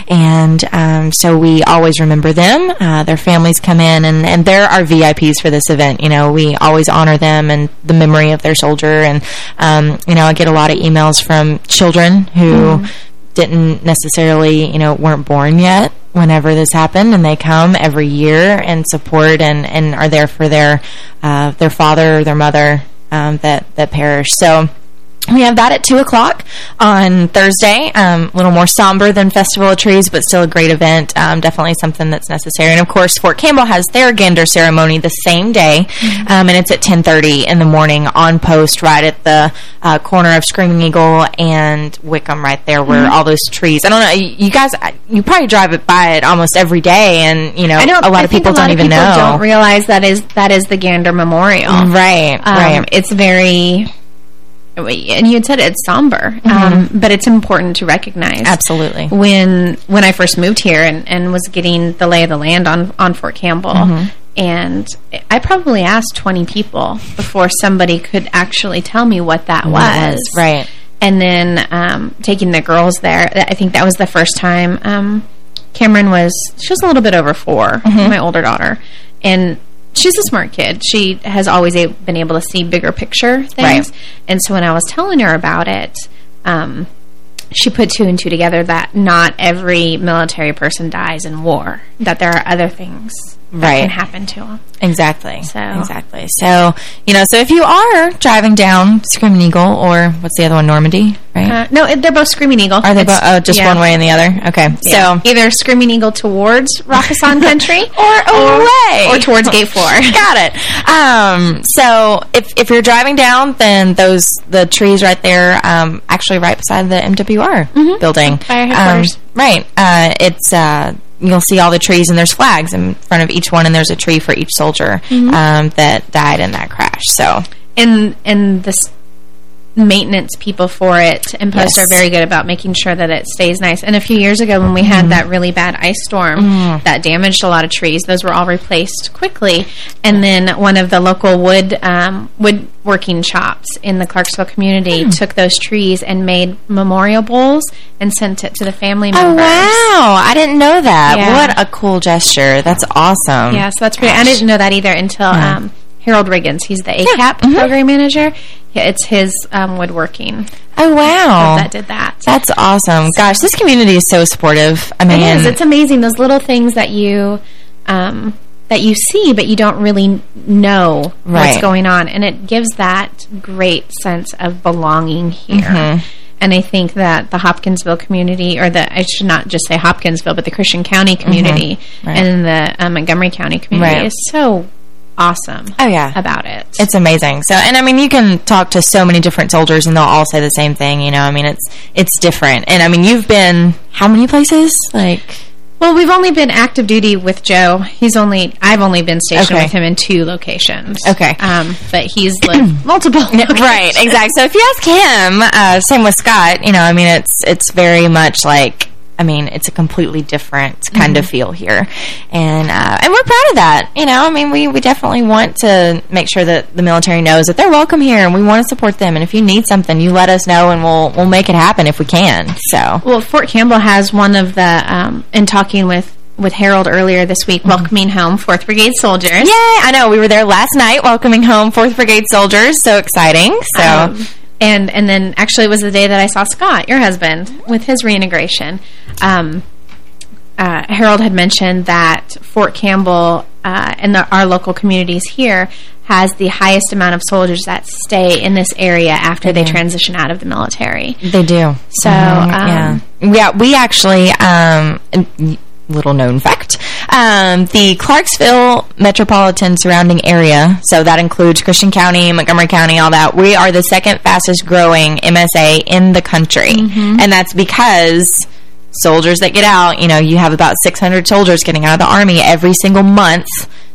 And um, so we always remember them. Uh, their families come in, and, and there are are VIPs for this event. You know, we always honor them and the memory of their soldier. And, um, you know, I get a lot of emails from children who Mm. didn't necessarily, you know, weren't born yet whenever this happened and they come every year and support and, and are there for their, uh, their father or their mother, um, that, that perished. So, we have that at 2 o'clock on Thursday. Um, a little more somber than Festival of Trees, but still a great event. Um, definitely something that's necessary. And, of course, Fort Campbell has their Gander ceremony the same day, um, and it's at 10.30 in the morning on post right at the uh, corner of Screaming Eagle and Wickham right there where Mhm. all those trees... I don't know. You you guys, you probably drive it by it almost every day, and, you know, know a lot I of people lot don't of even people know. Don't realize that is that is the Gander Memorial. Right, Um, right. It's very, and you had said it's somber, um, but it's important to recognize. Mm-hmm. Absolutely. When when I first moved here and, and was getting the lay of the land on on Fort Campbell, Mhm. and I probably asked twenty people before somebody could actually tell me what that was. right. And then um, taking the girls there, I think that was the first time. Um, Cameron was she was a little bit over 4 Mhm. my older daughter, and she's a smart kid. She has always been able to see bigger picture things. Right. And so when I was telling her about it, um, she put two and two together that not every military person dies in war. That there are other things Right. can happen to them. Exactly. So Exactly. So, you know, so if you are driving down Screaming Eagle or what's the other one, Normandy, right? Uh, no, it, they're both Screaming Eagle. are they both oh, just yeah. one way and the other? Okay. Yeah. So, either Screaming Eagle towards [LAUGHS] Rakkasan Country [LAUGHS] or away. or towards Gate 4. [LAUGHS] Got it. Um, so if, if you're driving down, then those, the trees right there, um, actually right beside the MWR building. Fire Um, right. Uh, it's, uh, you'll see all the trees and there's flags in front of each one and there's a tree for each soldier, Mhm. um, that died in that crash. So, and and the s- maintenance people for it and post Yes. are very good about making sure that it stays nice. And a few years ago when we had that really bad ice storm Mm. that damaged a lot of trees, those were all replaced quickly. And then one of the local wood um, woodworking shops in the Clarksville community Hmm. took those trees and made memorial bowls and sent it to the family members. Oh, wow. I didn't know that. Yeah. What a cool gesture. That's awesome. Yeah, so that's pretty. I didn't know that either until um, Harold Riggins. He's the ACAP Mm-hmm. program manager. Yeah, it's his um, woodworking. Oh, wow. That did that. That's awesome. Gosh, this community is so supportive. I mean, it is. It's amazing. Those little things that you um, that you see, but you don't really know what's going on, and it gives that great sense of belonging here. Mhm. And I think that the Hopkinsville community, or the I should not just say Hopkinsville, but the Christian County community Mhm. Right. and the um, Montgomery County community Right. is so awesome. Oh, yeah. about it. It's amazing. So, and I mean, you can talk to so many different soldiers and they'll all say the same thing, you know, I mean, it's, it's different. And I mean, you've been how many places? Like, Well, we've only been active duty with Joe. He's only I've only been stationed Okay. with him in two locations. Okay. um, but he's lived [CLEARS THROAT] multiple. right, exactly. So if you ask him, uh, same with Scott, you know, I mean, it's, it's very much like, I mean, it's a completely different kind of Mhm. feel here. And, uh, and we're proud of that. You know, I mean, we, we definitely want to make sure that the military knows that they're welcome here and we want to support them. And if you need something, you let us know and we'll, we'll make it happen if we can. So. Well, Fort Campbell has one of the um, in talking with with Harold earlier this week, welcoming home Fourth Brigade soldiers. Yay! I know. We were there last night welcoming home 4th Brigade soldiers. So exciting. So, Um, and and then actually it was the day that I saw Scott, your husband, with his reintegration. Um, uh, Harold had mentioned that Fort Campbell uh, and the, our local communities here has the highest amount of soldiers that stay in this area after they do. transition out of the military. they do. So, Mhm, um, yeah. Yeah, we actually, um, little known fact, um, the Clarksville metropolitan surrounding area, so that includes Christian County, Montgomery County, all that, we are the second fastest growing MSA in the country. Mm-hmm. And that's because soldiers that get out, you know, you have about 600 soldiers getting out of the Army every single month.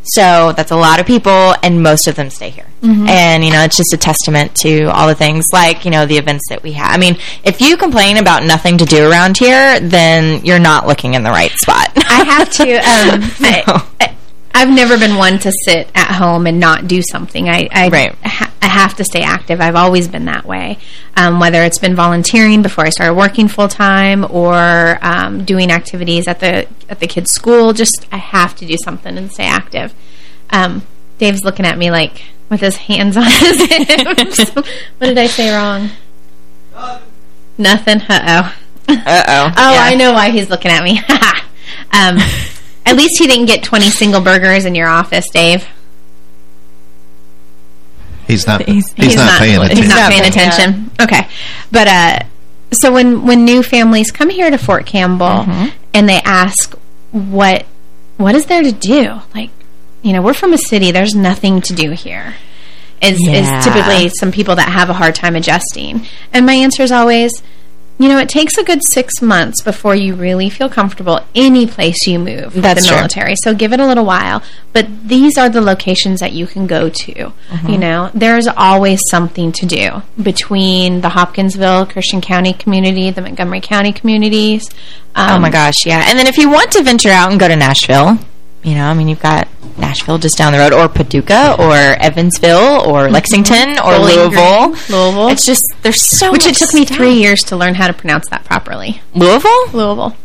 So that's a lot of people, and most of them stay here. Mhm. And, you know, it's just a testament to all the things like, you know, the events that we have. I mean, if you complain about nothing to do around here, then you're not looking in the right spot. I have to. [LAUGHS] Um, I, I, I've never been one to sit at home and not do something. I I, ha I have to stay active. I've always been that way. Um, whether it's been volunteering before I started working full time or um, doing activities at the at the kids' school, just I have to do something and stay active. Um, Dave's looking at me like with his hands on his [LAUGHS] hips. what did I say wrong? Nothing. Uh-oh. Uh-oh. [LAUGHS] Oh, Yeah. I know why he's looking at me. [LAUGHS] um, at least he didn't get 20 single burgers in your office, Dave. He's not. He's, not, paying attention. He's not paying attention. Okay. But uh, so when when new families come here to Fort Campbell Mm-hmm. and they ask what what is there to do? Like, you know, we're from a city. There's nothing to do here. Is Yeah. is typically some people that have a hard time adjusting. And my answer is always, you know, it takes a good six months before you really feel comfortable any place you move That's the true. military. So give it a little while. But these are the locations that you can go to. Mm-hmm. You know, there's always something to do between the Hopkinsville, Christian County community, the Montgomery County communities. oh Um, my gosh, yeah. And then if you want to venture out and go to Nashville, you know, I mean, you've got Nashville just down the road, or Paducah, or Evansville, or Lexington, or Louisville. Louisville. It's just, there's so Which it took me three years to learn how to pronounce that properly. Louisville? Louisville.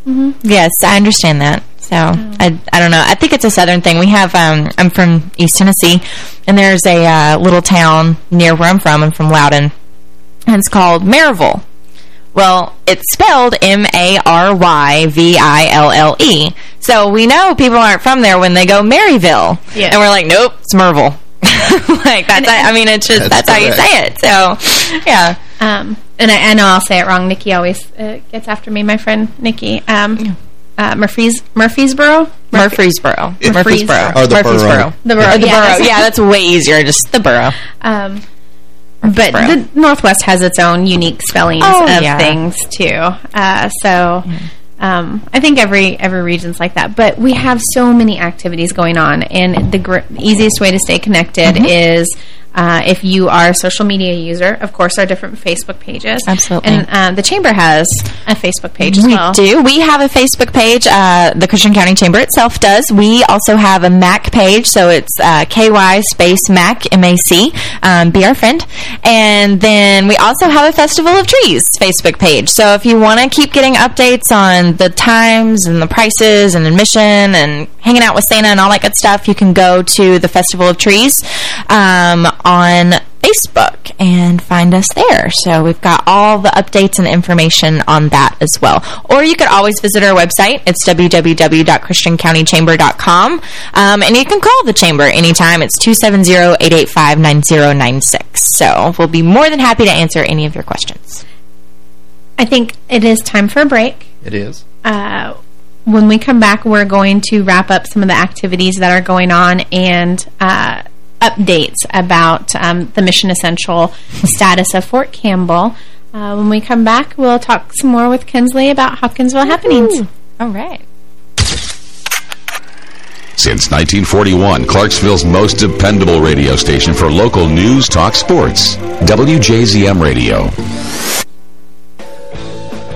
Yes, I understand that. So, I, I don't know. I think it's a southern thing. We have, um, I'm from East Tennessee, and there's a uh, little town near where I'm from. I'm from Loudon, and it's called Maryville. Well, it's spelled M-A-R-Y-V-I-L-L-E. So we know people aren't from there when they go Maryville. Yeah. And we're like, nope, it's Merville. [LAUGHS] like, that's, I mean, it's just, That's that's, how you say it. So, yeah. Um, and I, I know I'll say it wrong. Nikki always uh, gets after me, my friend Nikki. Um, uh, Murphy's Murfreesboro? Murfreesboro. Murfreesboro. Murfreesboro. Or the Murfreesboro. borough. The borough, Or the yeah, borough. that's- Yeah, that's way easier. Just the borough. Um, but the Northwest has its own unique spellings Oh, of yeah. things too. Uh, so um, I think every every region's like that. But we have so many activities going on, and the gr easiest way to stay connected Mm-hmm. is. Uh, if you are a social media user, of course, our different Facebook pages. Absolutely. And uh, the Chamber has a Facebook page as We well. do. We have a Facebook page. Uh, the Christian County Chamber itself does. We also have a MAC page, so it's uh, KY space MAC, M-A-C. Um, be our friend. And then we also have a Festival of Trees Facebook page. So if you want to keep getting updates on the times and the prices and admission and hanging out with Santa and all that good stuff, you can go to the Festival of Trees um, on Facebook and find us there. So we've got all the updates and information on that as well. Or you could always visit our website. It's www.christiancountychamber.com. Um, and you can call the chamber anytime. It's 270-885-9096. So we'll be more than happy to answer any of your questions. I think it is time for a break. It is. uh, when we come back, we're going to wrap up some of the activities that are going on and uh, updates about um, the Mission Essential status of Fort Campbell. Uh, when we come back, we'll talk some more with Kinsley about Hopkinsville happenings. All right. Since 1941, Clarksville's most dependable radio station for local news, talk, sports. WJZM Radio.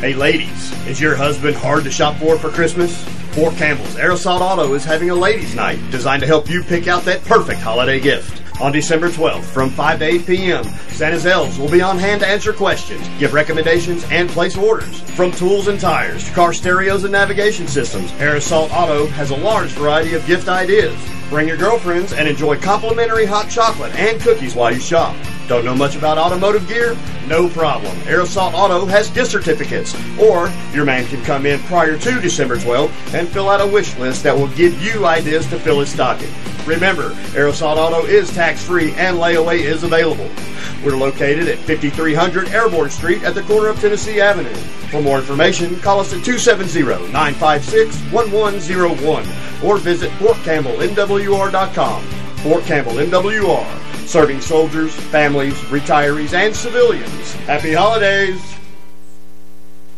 Hey ladies, is your husband hard to shop for for Christmas? Fort Campbell's Aerosol Auto is having a ladies' night designed to help you pick out that perfect holiday gift. On December 12th from 5 to 8 p.m., Santa's elves will be on hand to answer questions, give recommendations, and place orders. From tools and tires to car stereos and navigation systems, Aerosol Auto has a large variety of gift ideas. Bring your girlfriends and enjoy complimentary hot chocolate and cookies while you shop. Don't know much about automotive gear? No problem. Aerosol Auto has gift certificates. Or your man can come in prior to December 12th and fill out a wish list that will give you ideas to fill his stocking. Remember, Aerosol Auto is tax-free and layaway is available. We're located at 5300 Airborne Street at the corner of Tennessee Avenue. For more information, call us at 270-956-1101 or visit FortCampbellMWR.com. Fort Campbell MWR, serving soldiers, families, retirees, and civilians. Happy holidays!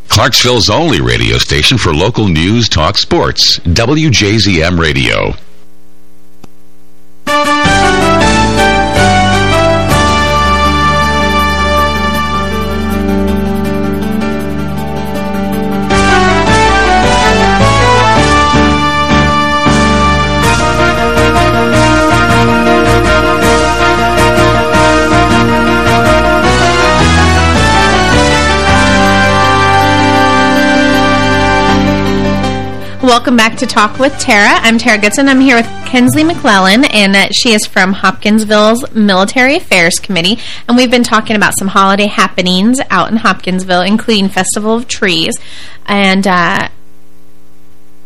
Clarksville's only radio station for local news, talk, sports. WJZM Radio. Welcome back to Talk with Tara. I'm Tara Goodson. I'm here with Kinsley McClellan, and uh, she is from Hopkinsville's Military Affairs Committee. And we've been talking about some holiday happenings out in Hopkinsville, including Festival of Trees. And uh,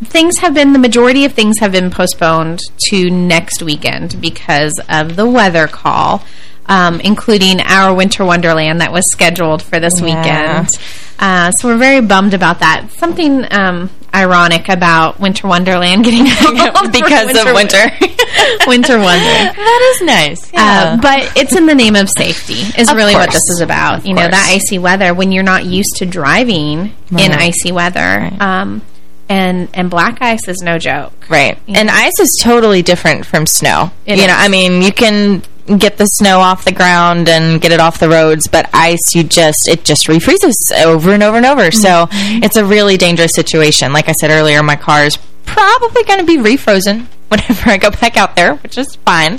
things have been, the majority of things have been postponed to next weekend because of the weather call. Um, including our Winter Wonderland that was scheduled for this Yeah. weekend. Uh, so we're very bummed about that. Something um, ironic about Winter Wonderland getting [LAUGHS] Because of winter. [LAUGHS] winter Wonder. That is nice. Yeah. Uh, but it's in the name of safety is Of really what this is about. Of you know, that icy weather, when you're not used to driving in icy weather, um, and, and black ice is no joke. Right. And ice is totally different from snow. It you know. I mean, you can get the snow off the ground and get it off the roads, but ice, you just, it just refreezes over and over and over. So Mm-hmm. it's a really dangerous situation. Like I said earlier, my car is probably going to be refrozen whenever I go back out there, which is fine.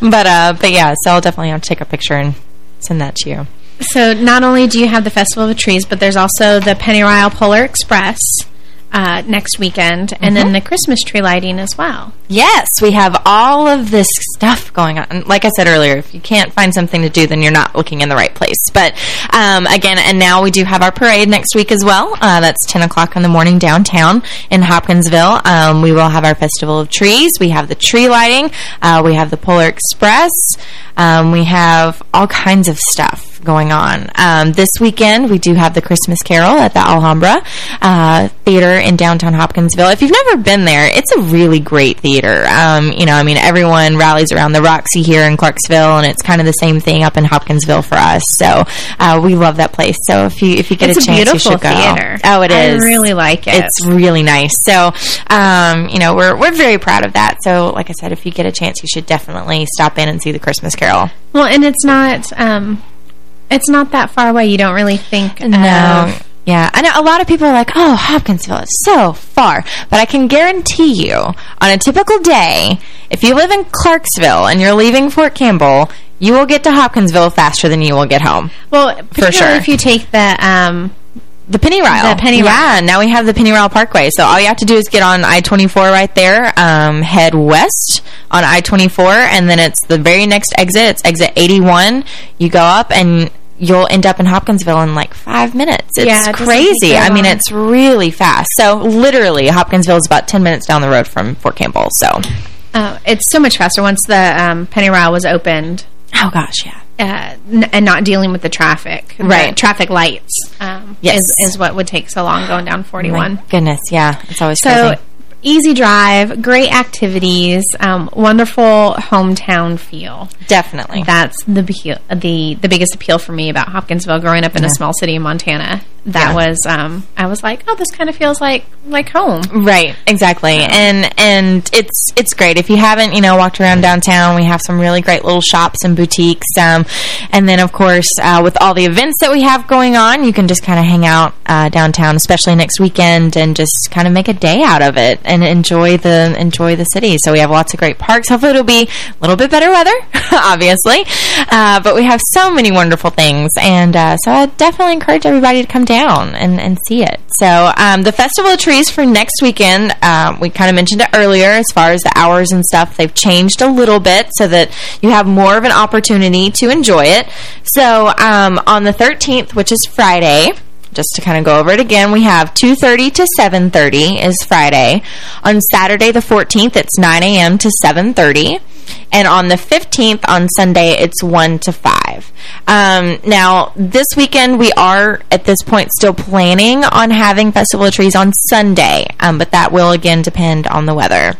But, uh, but yeah, so I'll definitely have to take a picture and send that to you. So not only do you have the Festival of Trees, but there's also the Pennyrile Polar Express uh, next weekend, and then the Christmas tree lighting as well. Yes, we have all of this stuff going on. Like I said earlier, if you can't find something to do, then you're not looking in the right place. But um, again, and now we do have our parade next week as well. Uh, that's 10 o'clock in the morning downtown in Hopkinsville. Um, we will have our Festival of Trees. We have the tree lighting. Uh, we have the Polar Express. Um, we have all kinds of stuff going on. Um, this weekend, we do have the Christmas Carol at the Alhambra uh, Theater in downtown Hopkinsville. If you've never been there, it's a really great theater. Um, you know, I mean, everyone rallies around the Roxy here in Clarksville, and it's kind of the same thing up in Hopkinsville for us. So uh, we love that place. So if you if you get It's a chance, you should go. theater. Oh, it I is. really like it. It's really nice. So, um, you know, we're we're very proud of that. So, like I said, if you get a chance, you should definitely stop in and see the Christmas Carol. Well, and it's not um, it's not that far away. You don't really think No. of- Yeah, I know a lot of people are like, oh, Hopkinsville is so far. But I can guarantee you, on a typical day, if you live in Clarksville and you're leaving Fort Campbell, you will get to Hopkinsville faster than you will get home. Well, for sure. if you take the um, The Pennyrile. The Penny Pennyrile. Yeah, now we have the Penny Pennyrile Parkway. So all you have to do is get on I-24 right there, um, head west on I-24, and then it's the very next exit. It's exit 81. You go up and you'll end up in Hopkinsville in like five minutes. It's Yeah, it crazy. I mean, it's really fast. So literally, Hopkinsville is about 10 minutes down the road from Fort Campbell. So, uh, it's so much faster once the um, Pennyrile was opened. oh gosh, yeah. uh, n- and not dealing with the traffic. The Right. traffic lights um, Yes. is, is what would take so long going down 41. My goodness, yeah. It's always So crazy. Easy drive, great activities, um, wonderful hometown feel. Definitely. That's the the the biggest appeal for me about Hopkinsville growing up in Yeah. a small city in Montana. That Yeah. was um, I was like, oh, this kind of feels like like home. Right, exactly. And and it's it's great. If you haven't, you know, walked around downtown, we have some really great little shops and boutiques. Um, and then, of course, uh, with all the events that we have going on, you can just kind of hang out uh, downtown, especially next weekend, and just kind of make a day out of it and enjoy the enjoy the city. So we have lots of great parks. Hopefully, it'll be a little bit better weather, [LAUGHS] obviously. Uh, but we have so many wonderful things, and uh, so I definitely encourage everybody to come down and, and see it. So um, the Festival of Trees for next weekend, um, we kind of mentioned it earlier as far as the hours and stuff. They've changed a little bit so that you have more of an opportunity to enjoy it. So um, on the 13th, which is Friday, just to kind of go over it again, we have 2.30 to 7.30 is Friday. On Saturday the 14th, it's 9 a.m. to 7.30. And on the 15th, on Sunday, it's 1 to 5. Um, now, this weekend, we are, at this point, still planning on having Festival of Trees on Sunday. Um, but that will, again, depend on the weather.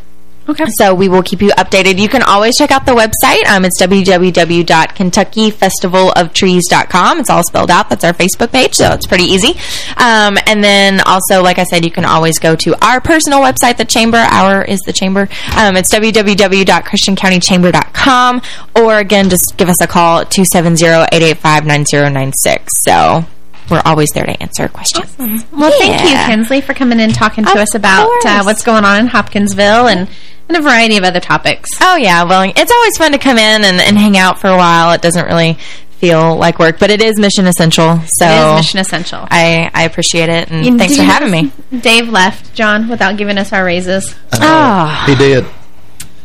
Okay. So we will keep you updated. You can always check out the website. Um, it's www.kentuckyfestivalofTrees.com. It's all spelled out. That's our Facebook page, so it's pretty easy. Um, and then also, like I said, you can always go to our personal website, the Chamber. Our is the Chamber. Um, it's www.christiancountychamber.com. Or again, just give us a call at 270-885-9096. So we're always there to answer questions. Well, thank you, Yeah. Kinsley, for coming in and talking to Of us about uh, what's going on in Hopkinsville and, and a variety of other topics. Oh, yeah. Well, it's always fun to come in and, and hang out for a while. It doesn't really feel like work, but it is mission essential. So It is mission essential. I, I appreciate it, and You- thanks for having me. Dave left, John, without giving us our raises. Oh. He did.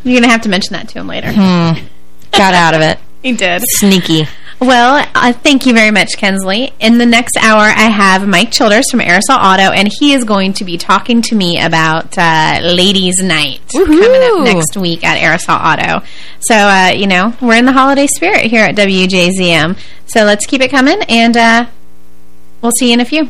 You're going to have to mention that to him later. Hmm. Got out of it. [LAUGHS] He did. Sneaky. Well, uh, thank you very much, Kinsley. In the next hour, I have Mike Childers from Aerosol Auto, and he is going to be talking to me about uh, Ladies' Night coming up next week at Aerosol Auto. So, uh, you know, we're in the holiday spirit here at WJZM. So let's keep it coming, and uh, we'll see you in a few.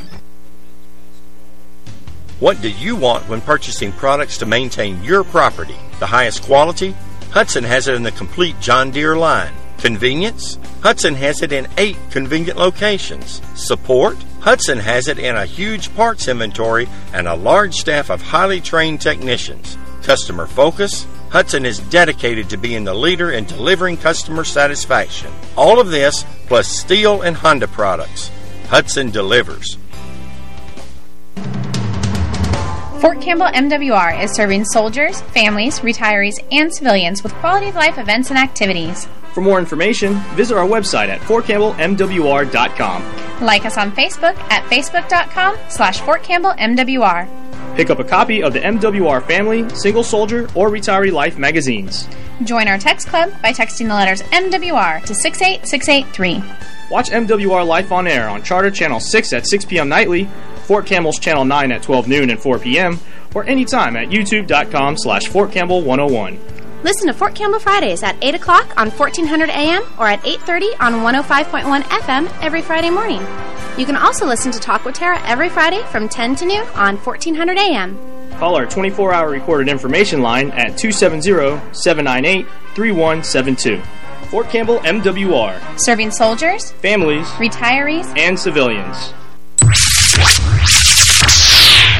What do you want when purchasing products to maintain your property? The highest quality? Hudson has it in the complete John Deere line. Convenience? Hudson has it in eight convenient locations. Support? Hudson has it in a huge parts inventory and a large staff of highly trained technicians. Customer focus? Hudson is dedicated to being the leader in delivering customer satisfaction. All of this plus Stihl and Honda products. Hudson delivers. Fort Campbell MWR is serving soldiers, families, retirees, and civilians with quality of life events and activities. For more information, visit our website at fortcampbellmwr.com. Like us on Facebook at facebook.com slash Fort Campbell MWR. Pick up a copy of the MWR Family, Single Soldier, or Retiree Life magazines. Join our text club by texting the letters MWR to 68683. Watch MWR Life on air on Charter Channel 6 at 6 p.m. nightly, Fort Campbell's Channel 9 at 12 noon and 4 p.m., or anytime at youtube.com slash Fort Campbell 101. Listen to Fort Campbell Fridays at 8 o'clock on 1400 AM or at 8.30 on 105.1 FM every Friday morning. You can also listen to Talk with Tara every Friday from 10 to noon on 1400 AM. Call our 24-hour recorded information line at 270-798-3172. Fort Campbell MWR. Serving soldiers, families, retirees, and civilians.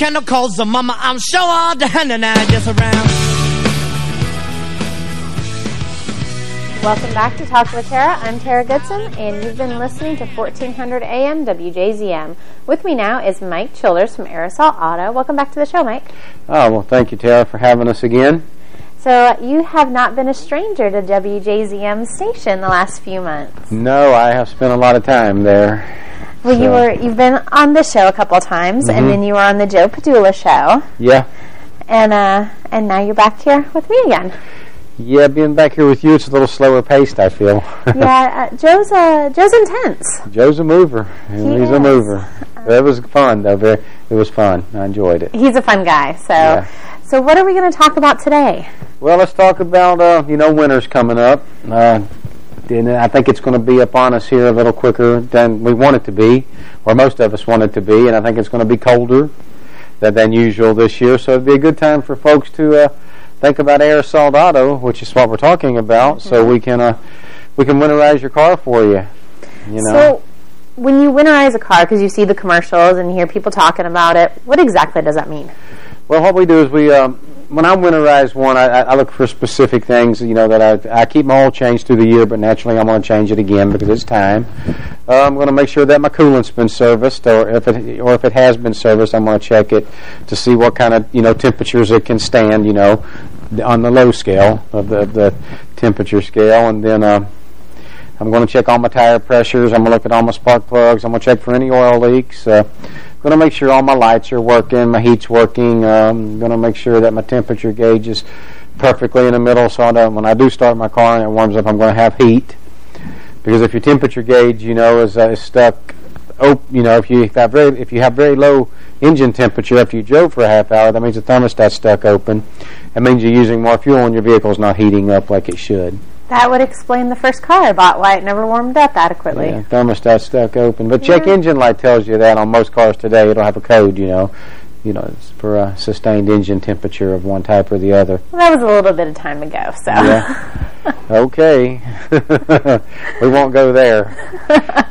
Me light your candle, mama, I'm sure all the hand and I just around. Welcome back to Talk with Tara. I'm Tara Goodson, and you've been listening to 1400 AM WJZM. With me now is Mike Childers from Aerosol Auto. Welcome back to the show, Mike. Oh, well, thank you, Tara, for having us again. So, you have not been a stranger to WJZM station the last few months. No, I have spent a lot of time there. Well, you were you've been on the show a couple times, and Mhm. then you were on the Joe Padula show, Yeah. and uh, and now you're back here with me again. Yeah, being back here with you, it's a little slower paced, I feel. [LAUGHS] yeah, uh, Joe's uh, Joe's intense. Joe's a mover. and He He's is. a mover. It was fun, though. Very, it was fun. I enjoyed it. He's a fun guy. So, Yeah. so what are we going to talk about today? Well, let's talk about, uh, you know, winter's coming up. Uh, and I think it's going to be upon us here a little quicker than we want it to be, or most of us want it to be, and I think it's going to be colder than, than usual this year. So it'd be a good time for folks to uh, think about aerosol auto, which is what we're talking about, so we can uh, we can winterize your car for you. You know. So, when you winterize a car, because you see the commercials and hear people talking about it, what exactly does that mean? Well, what we do is we, um, when I winterize one, I, I look for specific things, you know, that I, I keep my oil changed through the year, but naturally I'm going to change it again because it's time. Uh, I'm going to make sure that my coolant's been serviced, or if it, or if it has been serviced, I'm going to check it to see what kind of, you know, temperatures it can stand, you know, on the low scale of the, the temperature scale, and then, uh, I'm going to check all my tire pressures. I'm going to look at all my spark plugs. I'm going to check for any oil leaks. Uh, going to make sure all my lights are working, my heat's working. Um, going to make sure that my temperature gauge is perfectly in the middle, so I don't, when I do start my car and it warms up, I'm going to have heat. Because if your temperature gauge, you know, is, uh, is stuck, op- you know, if you have very if you have very low engine temperature after you drove for a half hour, that means the thermostat's stuck open. That means you're using more fuel and your vehicle's not heating up like it should. That would explain the first car I bought, why it never warmed up adequately. Yeah, thermostat stuck open. But check engine light tells you that on most cars today. It'll have a code, you know. You know, for a sustained engine temperature of one type or the other. Well, that was a little bit of time ago, so. Yeah. [LAUGHS] okay. [LAUGHS] we won't go there.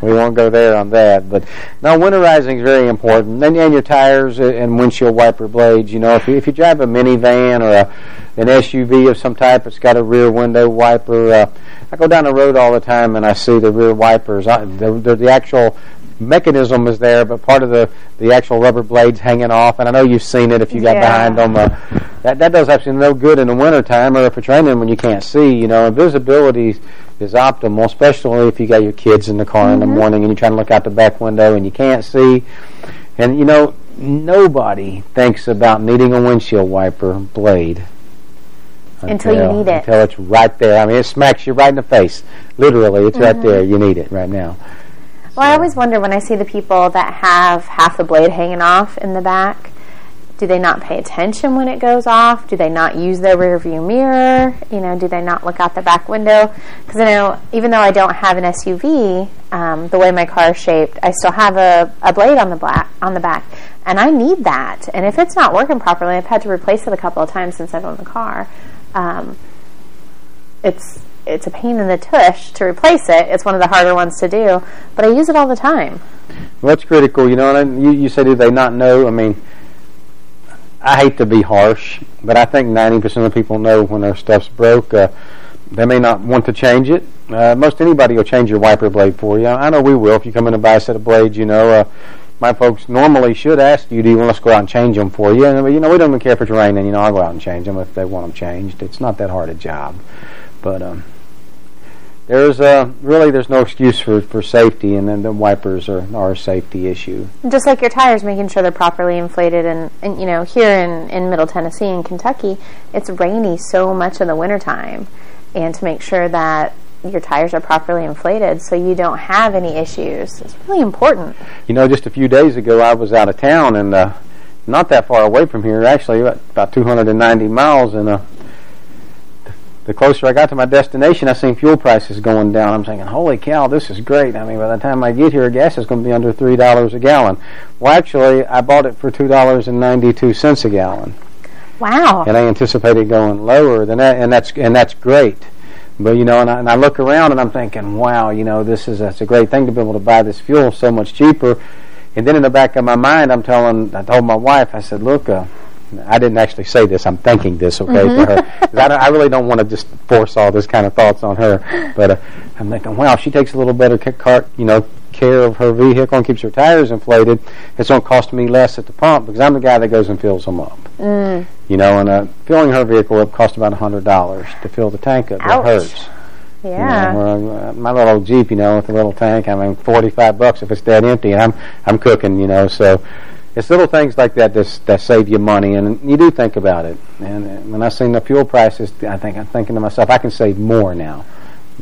we won't go there on that. But now winterizing is very important. And, and your tires and windshield wiper blades. You know, if you, if you drive a minivan or a, an SUV of some type, it's got a rear window wiper. Uh, I go down the road all the time and I see the rear wipers. I, they're, they're the actual mechanism is there, but part of the the actual rubber blades hanging off. And I know you've seen it if you got Yeah. behind them. Uh, that that does absolutely no good in the wintertime or if you're training when you can't see. You know, and visibility is optimal, especially if you got your kids in the car in the Mhm. morning and you're trying to look out the back window and you can't see. And you know, nobody thinks about needing a windshield wiper blade. Until you need it. Until it's right there. I mean, it smacks you right in the face. Literally, it's right Mhm. there. You need it right now. Well, I always wonder when I see the people that have half the blade hanging off in the back, do they not pay attention when it goes off? Do they not use their rear view mirror? You know, do they not look out the back window? Because I know, even though I don't have an SUV, um, the way my car is shaped, I still have a, a blade on the black on the back, and I need that. And if it's not working properly, I've had to replace it a couple of times since I've owned the car. Um, it's it's a pain in the tush to replace it. It's one of the harder ones to do, but I use it all the time. Well, that's critical, you know. And you, you say, do they not know? I mean, I hate to be harsh, but I think 90% of people know when their stuff's broke. Uh, they may not want to change it. Uh, most anybody will change your wiper blade for you. I know we will. If you come in and buy a set of blades, you know, uh, my folks normally should ask you, do you want us to go out and change them for you? And, you know, we don't even care if it's raining. You know, I'll go out and change them if they want them changed. It's not that hard a job. But um, there's uh, really there's no excuse for, for safety, and then the wipers are, are a safety issue. Just like your tires, making sure they're properly inflated. And, and you know, here in, in Middle Tennessee and Kentucky, it's rainy so much in the wintertime. And to make sure that your tires are properly inflated so you don't have any issues, it's really important. You know, just a few days ago, I was out of town and uh, not that far away from here, actually, about, about 290 miles. And uh, the closer I got to my destination, I seen fuel prices going down. I'm thinking, holy cow, this is great. I mean, by the time I get here, gas is going to be under three dollars a gallon. Well, actually, I bought it for two dollars and ninety-two cents a gallon, Wow. and I anticipated going lower than that, and that's and that's great. But you know, and I, and I look around and I'm thinking, wow, you know, this is it's a great thing to be able to buy this fuel so much cheaper. And then in the back of my mind, I'm telling, I told my wife, I said, look, uh, I didn't actually say this. I'm thinking this, okay, Mhm. for her. I, don't, I really don't want to just force all this kind of thoughts on her. But uh, I'm thinking, wow, she takes a little better ca- car, you know, care of her vehicle and keeps her tires inflated, it's going to cost me less at the pump because I'm the guy that goes and fills them up. Mm. You know, and uh, filling her vehicle up cost about a hundred dollars to fill the tank up. Ouch. It hurts. Yeah. You know, uh, my little Jeep, you know, with the little tank, I mean, 45 bucks if it's dead empty, and I'm I'm cooking, you know, so it's little things like that that, that save you money, and you do think about it. And uh, when I seen the fuel prices, I think I'm thinking to myself, I can save more now,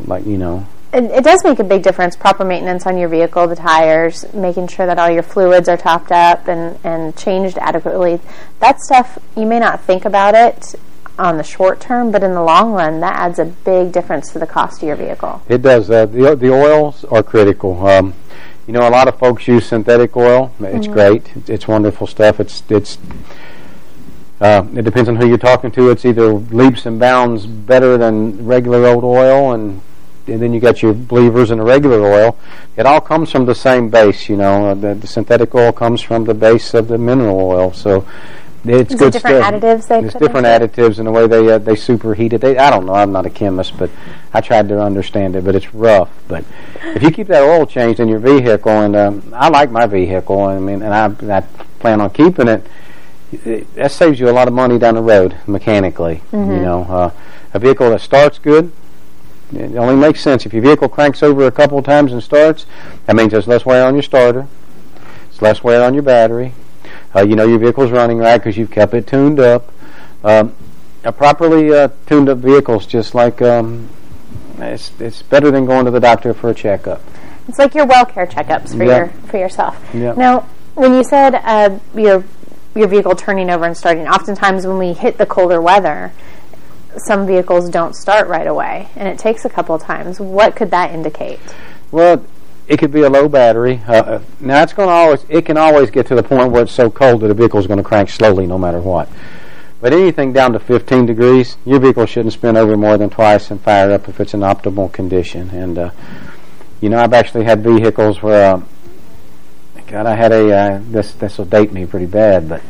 like you know. It, it does make a big difference. Proper maintenance on your vehicle, the tires, making sure that all your fluids are topped up and, and changed adequately. That stuff, you may not think about it on the short term, but in the long run, that adds a big difference to the cost of your vehicle. It does. Uh, the the oils are critical. Um, you know, a lot of folks use synthetic oil. It's Mhm. great. It's, it's wonderful stuff. It's it's. Uh, it depends on who you're talking to. It's either leaps and bounds better than regular old oil, and and then you got your believers in the regular oil. It all comes from the same base. You know, the, the synthetic oil comes from the base of the mineral oil. So. It's Is it good different stuff. additives they put different additives in the way they uh, they superheat it. They, I don't know. I'm not a chemist, but I tried to understand it. But it's rough. But if you keep that oil changed in your vehicle, and um, I like my vehicle, I mean, and I, I plan on keeping it. it. That saves you a lot of money down the road mechanically. You Mhm. know, uh, a vehicle that starts good. It only makes sense if your vehicle cranks over a couple of times and starts. That means there's less wear on your starter. It's less wear on your battery. Uh, you know your vehicle's running right because you've kept it tuned up. Um, a properly uh, tuned up vehicle is just like um, it's it's better than going to the doctor for a checkup. It's like your well care checkups for Yeah. your for yourself. Yeah. Now, when you said uh, your your vehicle turning over and starting, oftentimes when we hit the colder weather, some vehicles don't start right away, and it takes a couple of times. What could that indicate? Well, it could be a low battery. Uh, Uh, now it's going to always it can always get to the point where it's so cold that the vehicle is going to crank slowly no matter what. But anything down to 15 degrees, your vehicle shouldn't spin over more than twice and fire up if it's in optimal condition. And uh, you know, I've actually had vehicles where, uh, God, I had a uh, this this will date me pretty bad, but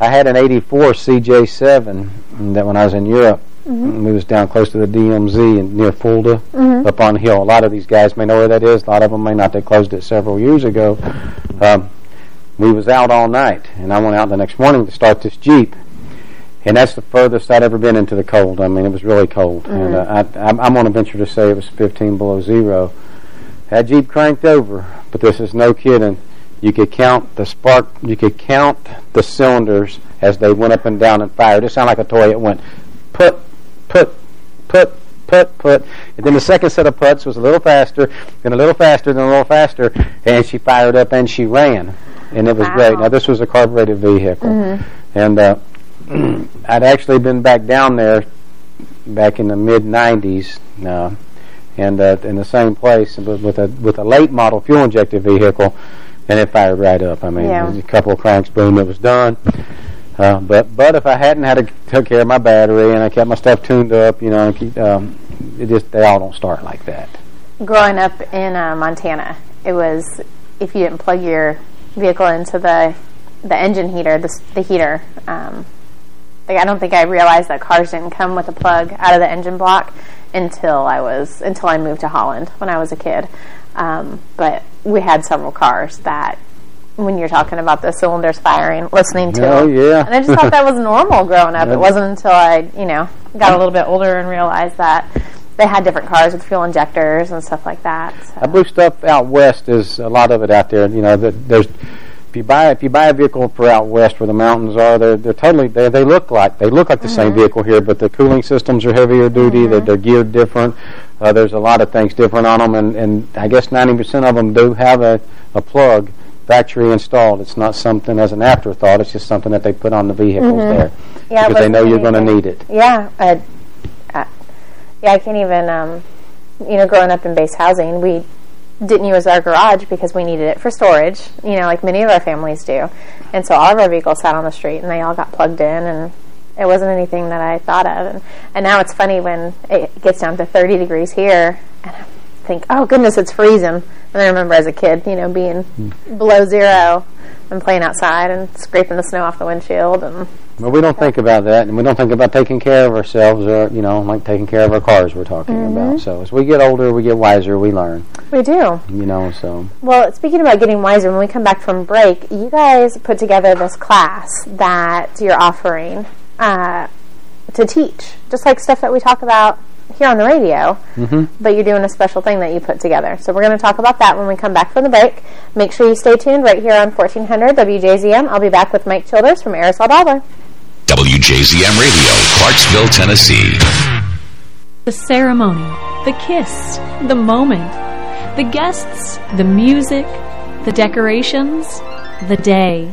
I had an '84 CJ7 that when I was in Europe, we was down close to the DMZ and near Fulda, Mhm. up on the hill. A lot of these guys may know where that is. A lot of them may not. They closed it several years ago. Um, we was out all night, and I went out the next morning to start this Jeep. And that's the furthest I'd ever been into the cold. I mean, it was really cold. And uh, I, I'm, I'm going to venture to say it was 15 below zero. That Jeep cranked over, but this is no kidding. You could count the spark, you could count the cylinders as they went up and down and fired. It sounded like a toy. It went put, put, put, put, put. And then the second set of putts was a little faster, then a little faster, then a little faster, and she fired up and she ran. And it was great. Now, this was a carbureted vehicle. Mhm. And uh, [CLEARS THROAT] I'd actually been back down there back in the mid '90s, uh, and uh, in the same place with, with a with a late model fuel injected vehicle, and it fired right up. I mean, Yeah. a couple of cranks, boom, it was done. Uh, but but if I hadn't had to took care of my battery and I kept my stuff tuned up, you know, keep, um, it just they all don't start like that. Growing up in uh, Montana, it was if you didn't plug your vehicle into the the engine heater, the, the heater. Um, like I don't think I realized that cars didn't come with a plug out of the engine block until I was until I moved to Holland when I was a kid. Um, but we had several cars that when you're talking about the cylinders firing, listening to Oh, them. yeah. And I just thought that was normal growing up. [LAUGHS] It wasn't until I, you know, got a little bit older and realized that they had different cars with fuel injectors and stuff like that. So. I believe stuff out west is a lot of it out there. You know, that there's if you buy if you buy a vehicle for out west where the mountains are, they're they're totally they they look like they look like the same Mhm. vehicle here, but the cooling systems are heavier duty. They're, they're geared different. Uh, there's a lot of things different on them, and and I guess ninety percent of them do have a a plug factory installed. It's not something as an afterthought. It's just something that they put on the vehicles Mhm. there Yeah, because they know you're going to need it. Yeah, uh, uh, yeah. I can't even. Um, you know, growing up in base housing, we didn't use our garage because we needed it for storage. You know, like many of our families do, and so all of our vehicles sat on the street, and they all got plugged in, and it wasn't anything that I thought of. And and now it's funny when it gets down to 30 degrees here, and I think, oh goodness, it's freezing. And I remember as a kid, you know, being below zero and playing outside and scraping the snow off the windshield and Well, we don't think about that, and we don't think about taking care of ourselves, or you know, like taking care of our cars. We're talking Mhm. about. So as we get older, we get wiser. We learn. we do. You know, so Well, speaking about getting wiser, when we come back from break, you guys put together this class that you're offering uh, to teach, just like stuff that we talk about here on the radio. Mhm. But you're doing a special thing that you put together. So we're going to talk about that when we come back from the break. Make sure you stay tuned right here on 1400 WJZM. I'll be back with Mike Childers from Aerosol Auto. WJZM Radio, Clarksville, Tennessee. The ceremony, the kiss, the moment, the guests, the music, the decorations, the day.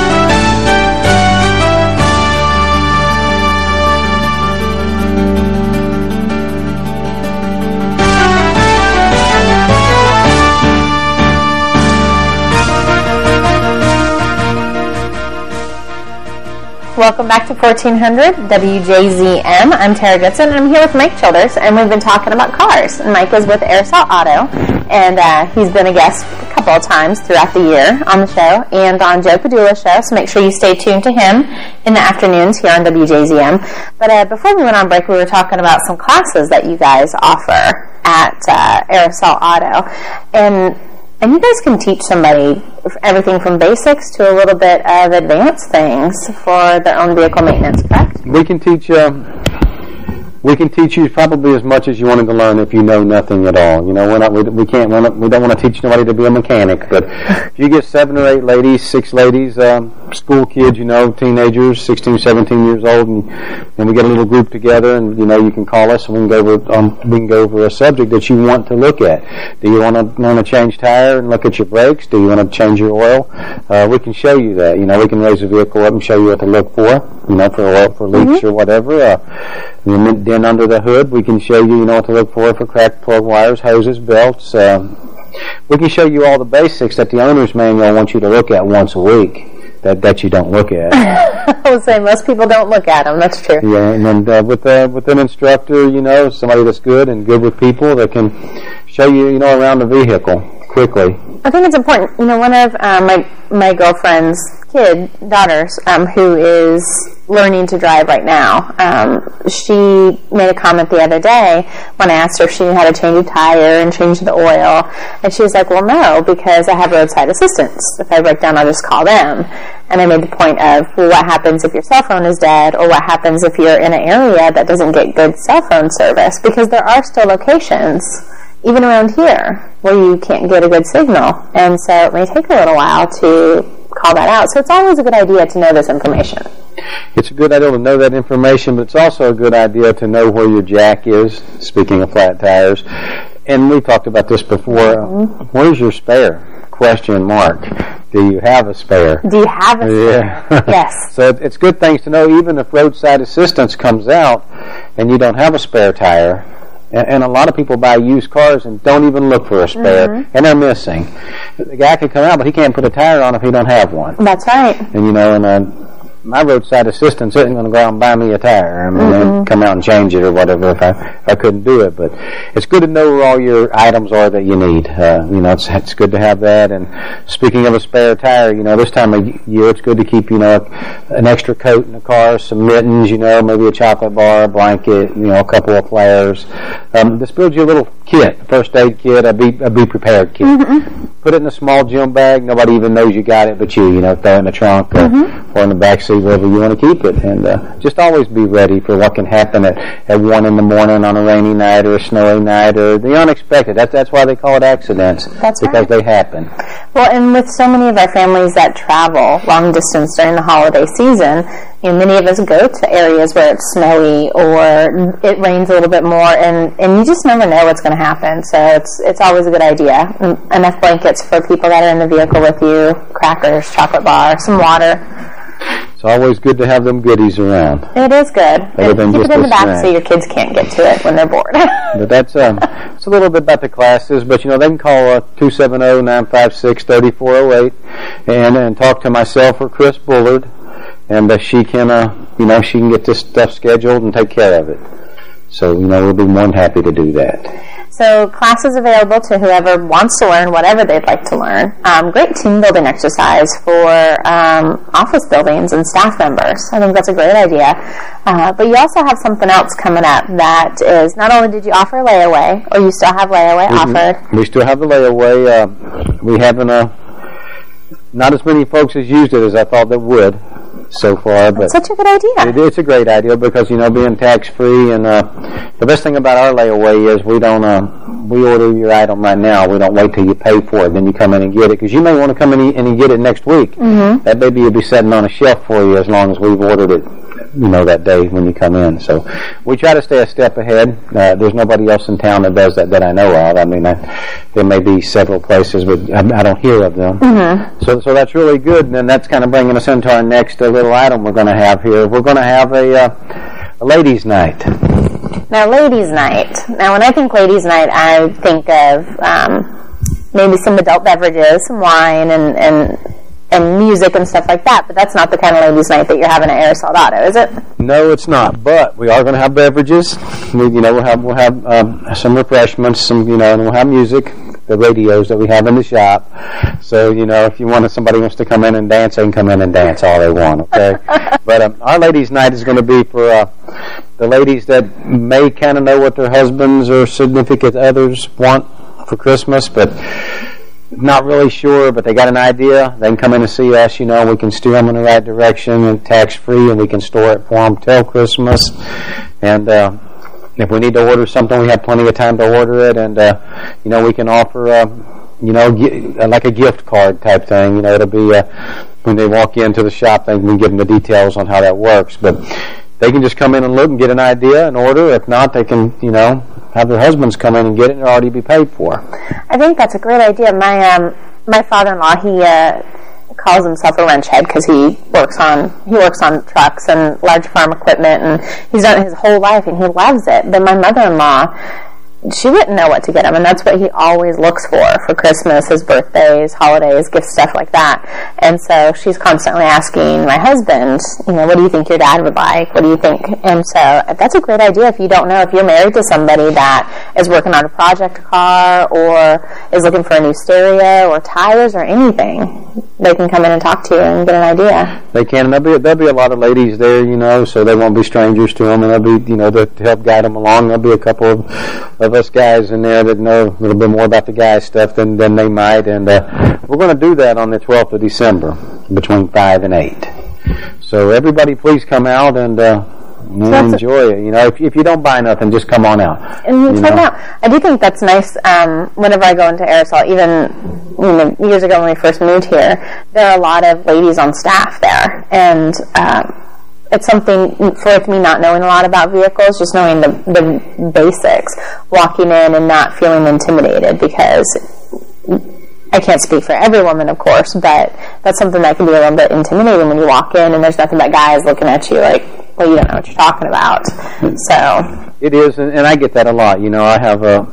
Welcome back to 1400 WJZM. I'm Tara Goodson, and I'm here with Mike Childers, and we've been talking about cars. Mike is with Aerosol Auto, and uh, he's been a guest a couple of times throughout the year on the show and on Joe Padula's show. So make sure you stay tuned to him in the afternoons here on WJZM. But uh, before we went on break, we were talking about some classes that you guys offer at uh, Aerosol Auto, and and you guys can teach somebody everything from basics to a little bit of advanced things for their own vehicle maintenance, correct? We can teach um, we can teach you probably as much as you wanted to learn if you know nothing at all. You know, we're not we, we can't we're not, we don't want to teach nobody to be a mechanic, but if you get seven or eight ladies, six ladies, um, school kids, you know, teenagers, 16, 17 years old, and, and we get a little group together, and you know, you can call us and we can go over um, we can go over a subject that you want to look at. Do you want to want to change tire and look at your brakes? Do you want to change your oil? Uh, we can show you that. You know, we can raise a vehicle up and show you what to look for. You know, for oil for leaks or whatever. Uh, then- under the hood, we can show you, you know, what to look for for cracked plug wires, hoses, belts. Um, we can show you all the basics that the owner's manual wants you to look at once a week. That that you don't look at. [LAUGHS] [LAUGHS] I would say most people don't look at them. That's true. Yeah, and then uh, with uh, with an instructor, you know, somebody that's good and good with people that can show you, you know, around the vehicle quickly. I think it's important. You know, one of um, my my girlfriend's kid daughters, um, who is learning to drive right now, um, she made a comment the other day when I asked her if she knew how to change a tire and change the oil, and she was like, "Well, no, because I have roadside assistance. If I break down, I'll just call them." And I made the point of, well, what happens if your cell phone is dead, or what happens if you're in an area that doesn't get good cell phone service? Because there are still locations even around here, where you can't get a good signal. And so it may take a little while to call that out. So it's always a good idea to know this information. It's a good idea to know that information, but it's also a good idea to know where your jack is, speaking of flat tires. And we talked about this before. Mm-hmm. Where's your spare? Question mark. Do you have a spare? Do you have a Yeah. [LAUGHS] Yes. [LAUGHS] so it's good things to know, even if roadside assistance comes out and you don't have a spare tire. And, a lot of people buy used cars and don't even look for a spare, Mhm. and they're missing. The guy can come out, but he can't put a tire on if he don't have one. That's right. And you know, and uh, my roadside assistance isn't going to go out and buy me a tire. I mean, Mhm. come out and change it or whatever if I if I couldn't do it. But it's good to know where all your items are that you need. Uh, you know, it's it's good to have that. And speaking of a spare tire, you know, this time of year it's good to keep you know an extra coat in the car, some mittens, you know, maybe a chocolate bar, a blanket, you know, a couple of flares. Um, this builds you a little kit, a first aid kit, a be a be prepared kit. Put it in a small gym bag. Nobody even knows you got it, but you. You know, throw it in the trunk or, or in the back seat, wherever you want to keep it. And uh, just always be ready for what can happen at, at one in the morning on a rainy night or a snowy night or the unexpected. That's that's why they call it accidents. That's because they happen. Well, and with so many of our families that travel long distance during the holiday season, you know, many of us go to areas where it's snowy or it rains a little bit more, and, and you just never know what's going to happen. So it's it's always a good idea. Enough blankets for people that are in the vehicle with you, crackers, chocolate bar, some water. It's always good to have them goodies around. It is good. Keep it in the back snack. so your kids can't get to it when they're bored. [LAUGHS] But that's um, it's a little bit about the classes. But you know, they can call uh, two seven zero nine five six thirty four zero eight, and and talk to myself or Chris Bullard, and uh, she can uh, you know she can get this stuff scheduled and take care of it. So you know, we'll be more than happy to do that. So classes available to whoever wants to learn whatever they'd like to learn. Um, great team building exercise for um, office buildings and staff members. I think that's a great idea. Uh, but you also have something else coming up that is not only did you offer layaway, or you still have layaway Mhm. offered. We still have the layaway. Uh, we haven't uh, not as many folks has used it as I thought that would so far. But Such a good idea. It, it's a great idea because you know being tax free and uh, the best thing about our layaway is we don't uh, we order your item right now. We don't wait till you pay for it, then you come in and get it because you may want to come in and- get it next week. Mhm. That baby will be sitting on a shelf for you as long as we've ordered it. You know that day when you come in. So we try to stay a step ahead. Uh, there's nobody else in town that does that that I know of. I mean, I, there may be several places, but I, I don't hear of them. Mm-hmm. So, so that's really good, and then that's kind of bringing us into our next uh, little item we're going to have here. We're going to have a, uh, a ladies' night. Now, ladies' night. Now, when I think ladies' night, I think of um, maybe some adult beverages, some wine, and, and and music and stuff like that. But that's not the kind of ladies' night that you're having at Aerosol Auto, is it? No, it's not. But we are going to have beverages. We, you know, we'll have we'll have um, some refreshments, some you know, and we'll have music. The radios that we have in the shop. So you know, if you want somebody wants to come in and dance, they can come in and dance all they want. Okay. [LAUGHS] but um, our ladies' night is going to be for uh, the ladies that may kind of know what their husbands or significant others want for Christmas, but not really sure, but they got an idea. They can come in and see us. You know, we can steer them in the right direction and tax free, and we can store it for them till Christmas. And uh, if we need to order something, we have plenty of time to order it. And uh, you know, we can offer. Uh, you know, uh, like a gift card type thing. You know, it'll be uh, when they walk into the shop, they can give them the details on how that works. But they can just come in and look and get an idea and order. If not, they can, you know, have their husbands come in and get it and already be paid for. I think that's a great idea. My um, my father-in-law, he uh, calls himself a wrench head because he works on he works on trucks and large farm equipment, and he's done it his whole life, and he loves it. But my mother-in-law. She wouldn't know what to get him, and that's what he always looks for for Christmas, his birthdays, holidays, gifts, stuff like that. And so she's constantly asking my husband, you know, what do you think your dad would like? What do you think? And so uh, that's a great idea if you don't know if you're married to somebody that is working on a project car or is looking for a new stereo or tires or anything. They can come in and talk to you and get an idea. They can. And there'll be there'll be a lot of ladies there, you know, so they won't be strangers to them, and they'll be you know to, to help guide them along. There'll be a couple of, of us guys in there that know a little bit more about the guy stuff than than they might, and uh, we're going to do that on the 12th of December between five and eight. So everybody, please come out and. Uh, a- enjoy it. You know, if, if you don't buy nothing, just come on out. And you check know? out. I do think that's nice. Um, whenever I go into aerosol, even you know, years ago when we first moved here, there are a lot of ladies on staff there, and um, it's something for me not knowing a lot about vehicles, just knowing the, the basics, walking in and not feeling intimidated because. I can't speak for every woman, of course, but that's something that can be a little bit intimidating when you walk in and there's nothing but guys looking at you like, well, you don't know what you're talking about. So, It is, and, I get that a lot. You know, I have uh,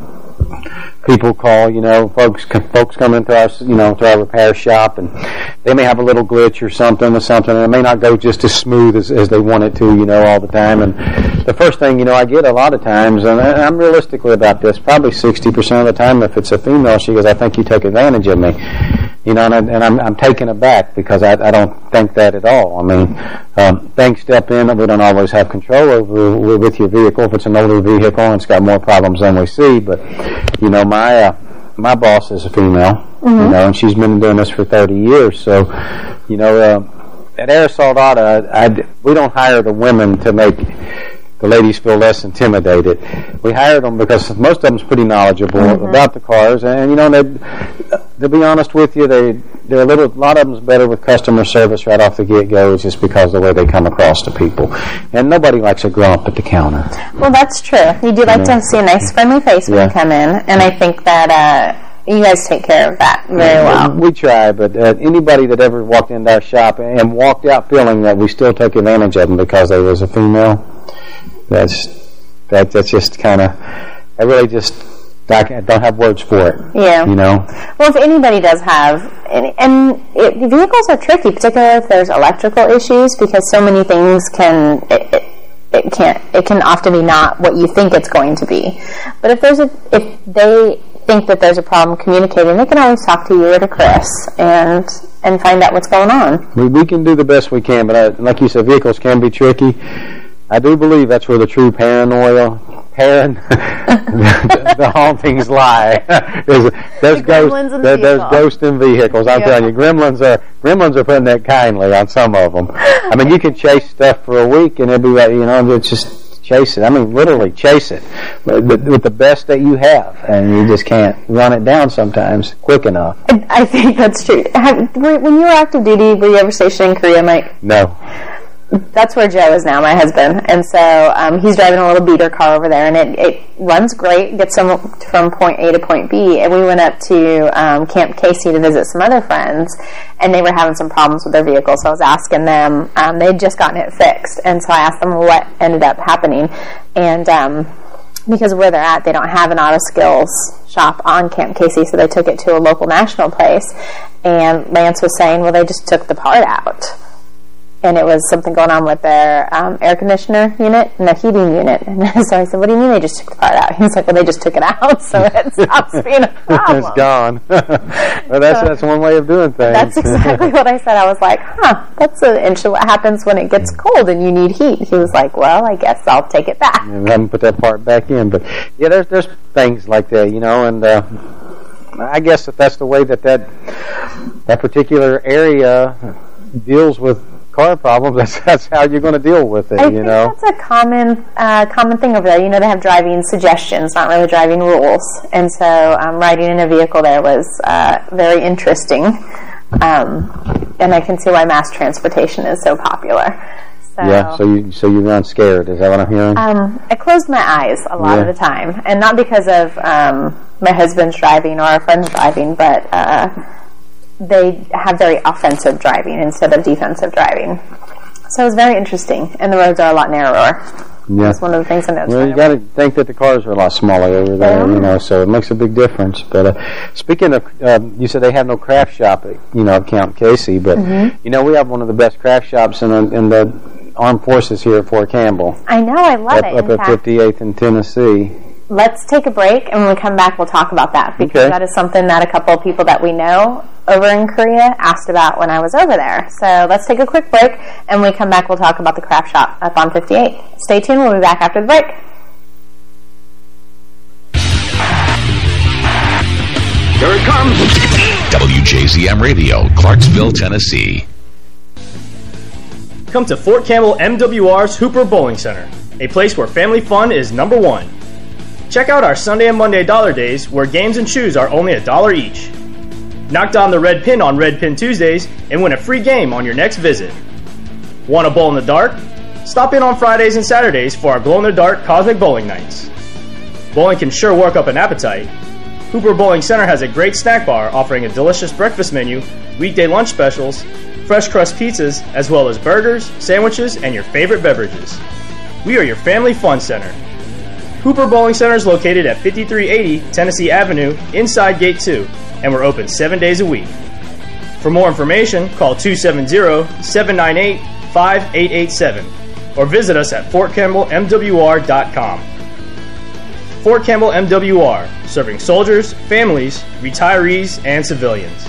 people call. You know, folks folks come into our you know to our repair shop, and they may have a little glitch or something or something, and it may not go just as smooth as, as they want it to. You know, all the time. And the first thing you know, I get a lot of times, and I'm realistically about this. Probably sixty percent of the time, if it's a female, she goes, "I think you take advantage of me." You know, and, I, and I'm, I'm taken aback because I, I don't think that at all. I mean, um, things step in that we don't always have control over with your vehicle. If it's an older vehicle and it's got more problems than we see, but you know, my uh, my boss is a female, you Mhm. know, and she's been doing this for 30 years. So, you know, uh, at Aerosol Auto, I, I- we don't hire the women to make the ladies feel less intimidated. We hired them because most of them's pretty knowledgeable Mhm. about the cars, and you know, they they to be honest with you, they they're a little. A lot of them's better with customer service right off the get go, just because of the way they come across to people. And nobody likes a grump at the counter. Well, that's true. You do like to see a nice, friendly face when Yeah. you come in, and I think that uh, you guys take care of that very well. We try, but uh, anybody that ever walked into our shop and walked out feeling that we still took advantage of them because they was a female, that's that that's just kind of I really just I don't have words for it. Yeah. You know. Well, if anybody does have, and, and it, vehicles are tricky, particularly if there's electrical issues, because so many things can it, it, it can't it can often be not what you think it's going to be. But if there's a if they think that there's a problem communicating, they can always talk to you or to Chris and and find out what's going on. We, we can do the best we can, but I, like you said, vehicles can be tricky. I do believe that's where the true paranoia, paran, [LAUGHS] the, the hauntings lie. [LAUGHS] there's there's The in there, there's ghosts in vehicles. I'm Yeah. telling you, gremlins are gremlins are putting that kindly on some of them. I mean, you can chase stuff for a week and it'll be like you know, it's just chase it. I mean, literally chase it with, with with the best that you have, and you just can't run it down sometimes quick enough. I think that's true. Have, when you were active duty, were you ever stationed in Korea, Mike? No. That's where Joe is now, my husband, and so um, he's driving a little beater car over there, and it, it runs great, gets him from point A to point B. And we went up to um, Camp Casey to visit some other friends, and they were having some problems with their vehicle. So I was asking them; um, they'd just gotten it fixed, and so I asked them what ended up happening, and um, because where they're at, they don't have an auto skills shop on Camp Casey, so they took it to a local national place. And Lance was saying, well, they just took the part out. And it was something going on with their um, air conditioner unit and their heating unit. [LAUGHS] And so I said, what do you mean they just took the part out? [LAUGHS] He's like, well, they just took it out, so it [LAUGHS] stops being a problem. it's gone. well, that's So- that's one way of doing things. That's exactly what I said. I was like, huh, that's an interesting. What happens when it gets cold and you need heat? He was like, well, I guess I'll take it back. and haven't put that part back in. But yeah, there's there's things like that, you know, and uh, I guess that that's the way that that that particular area deals with car problems. [LAUGHS] That's that's how you're going to deal with it, I you know. that's a common uh, common thing over there. You know, they have driving suggestions, not really driving rules. And so, um, riding in a vehicle there was uh, very interesting. Um, and I can see why mass transportation is so popular. So, Yeah, so you so you run scared. Is that what I'm hearing? um, I closed my eyes a lot of the time, and not because of um, my husband's driving or our friend's driving, but uh, they have very offensive driving instead of defensive driving. So it's very interesting, and the roads are a lot narrower. yeah. That's one of the things I noticed. Well, you got to think that the cars are a lot smaller over there, Yeah. you know, so it makes a big difference. But uh, speaking of, um, you said they have no craft shop, at, you know, at Camp Casey, but Mhm. you know we have one of the best craft shops in the, in the armed forces here at Fort Campbell. I know, I love up, it. up at fact, 58th in Tennessee. Let's take a break, and when we come back, we'll talk about that because Okay. that is something that a couple of people that we know over in Korea asked about when I was over there. So let's take a quick break, and when we come back, we'll talk about the craft shop up on 58. Stay tuned. We'll be back after the break. Here it comes. WJZM Radio, Clarksville, Tennessee. Come to Fort Campbell MWR's Hooper Bowling Center, a place where family fun is number one. Check out our Sunday and Monday dollar days where games and shoes are only a dollar each. Knock down the red pin on Red Pin Tuesdays and win a free game on your next visit. Want a bowl in the dark? Stop in on Fridays and Saturdays for our glow in the dark cosmic bowling nights. Bowling can sure work up an appetite. Hooper Bowling Center has a great snack bar offering a delicious breakfast menu, weekday lunch specials, fresh crust pizzas, as well as burgers, sandwiches, and your favorite beverages. We are your family fun center. Hooper Bowling Center is located at 5380 Tennessee Avenue, inside Gate 2, and we're open seven days a week. For more information, call 270-798-5887 or visit us at fortcampbellmwr.com. Fort Campbell MWR, serving soldiers, families, retirees, and civilians.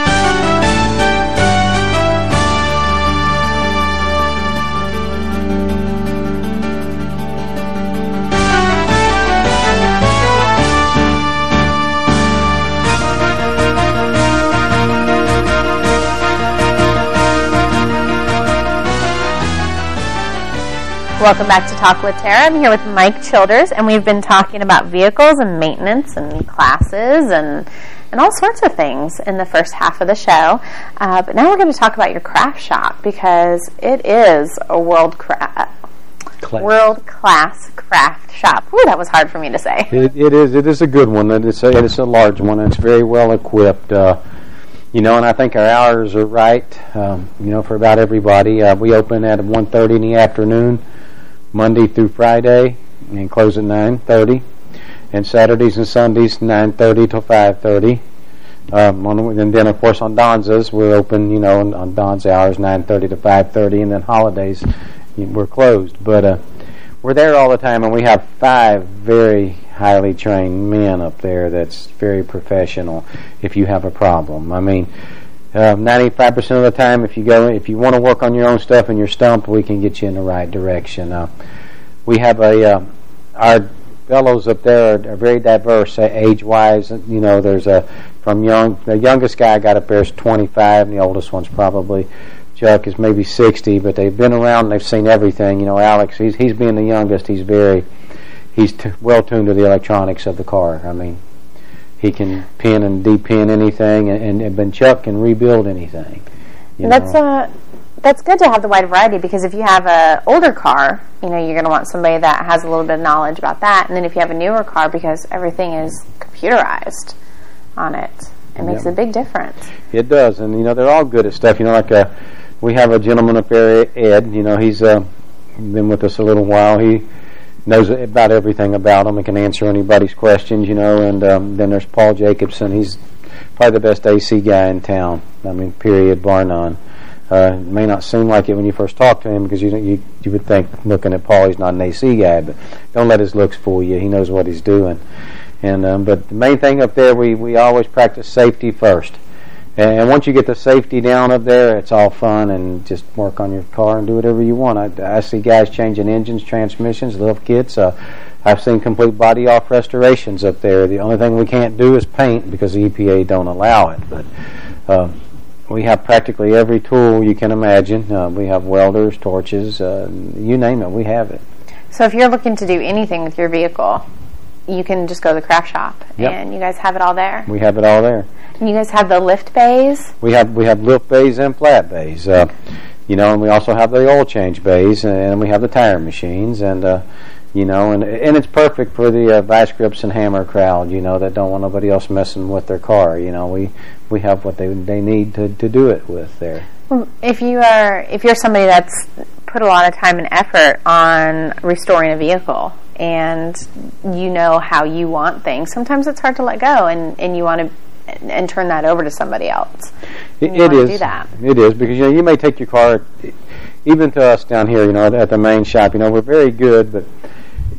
Welcome back to Talk with Tara. I'm here with Mike Childers, and we've been talking about vehicles and maintenance and classes and and all sorts of things in the first half of the show. Uh, but now we're going to talk about your craft shop because it is a world cra- world class craft shop. Ooh, that was hard for me to say. It, it is. It is a good one. and It's a, it's a large one. and It's very well equipped. Uh, you know, and I think our hours are right. Um, you know, for about everybody. Uh, we open at 1.30 in the afternoon, Monday through Friday, and close at 9.30. And Saturdays and Sundays, 9.30 till 5.30. Um, on, and then, of course, on DONSA's, we're open, you know, on, on Don's hours, 9.30 to 5.30. And then holidays, we're closed. But uh, we're there all the time, and we have five very highly trained men up there that's very professional if you have a problem. I mean, uh, 95% of the time, if you go, if you want to work on your own stuff and you're stumped, we can get you in the right direction. Uh, we have a, uh, our fellows up there are, are very diverse uh, age-wise. You know, there's a, from young, the youngest guy I got up there is 25, and the oldest one's probably, Chuck is maybe 60, but they've been around and they've seen everything. You know, Alex, he's, he's being the youngest, he's very, he's t- well tuned to the electronics of the car. I mean, he can pin and depin anything, and, and but Chuck can rebuild anything. You that's know. uh, that's good to have the wide variety because if you have a older car, you know you're going to want somebody that has a little bit of knowledge about that, and then if you have a newer car, because everything is computerized on it, it makes a big difference. It does, and you know they're all good at stuff. You know, like uh, we have a gentleman up there, Ed. You know, he's uh, been with us a little while. He knows about everything about them and can answer anybody's questions. You know, and um, then there's Paul Jacobson. He's probably the best AC guy in town. I mean, period, bar none. Uh, it may not seem like it when you first talk to him because you you you would think looking at Paul he's not an AC guy, but don't let his looks fool you. He knows what he's doing. And um, but the main thing up there, we we always practice safety first. And, once you get the safety down up there, it's all fun and just work on your car and do whatever you want. I, I see guys changing engines, transmissions, little kits. Uh, I've seen complete body off restorations up there. The only thing we can't do is paint because the EPA don't allow it. But uh, we have practically every tool you can imagine. Uh, we have welders, torches, uh, you name it, we have it. So if you're looking to do anything with your vehicle, you can just go to the craft shop, Yep. and you guys have it all there. We have it all there. And you guys have the lift bays. We have we have lift bays and flat bays, uh, you know, and we also have the oil change bays, and we have the tire machines, and uh, you know, and and it's perfect for the uh, vice grips and hammer crowd, you know, that don't want nobody else messing with their car. You know, we we have what they they need to to do it with there. If you are, if you're somebody that's put a lot of time and effort on restoring a vehicle, and you know how you want things, sometimes it's hard to let go, and and you want to and turn that over to somebody else. It, it is. Do that. It is because you know you may take your car, even to us down here, you know, at the main shop. You know, we're very good, but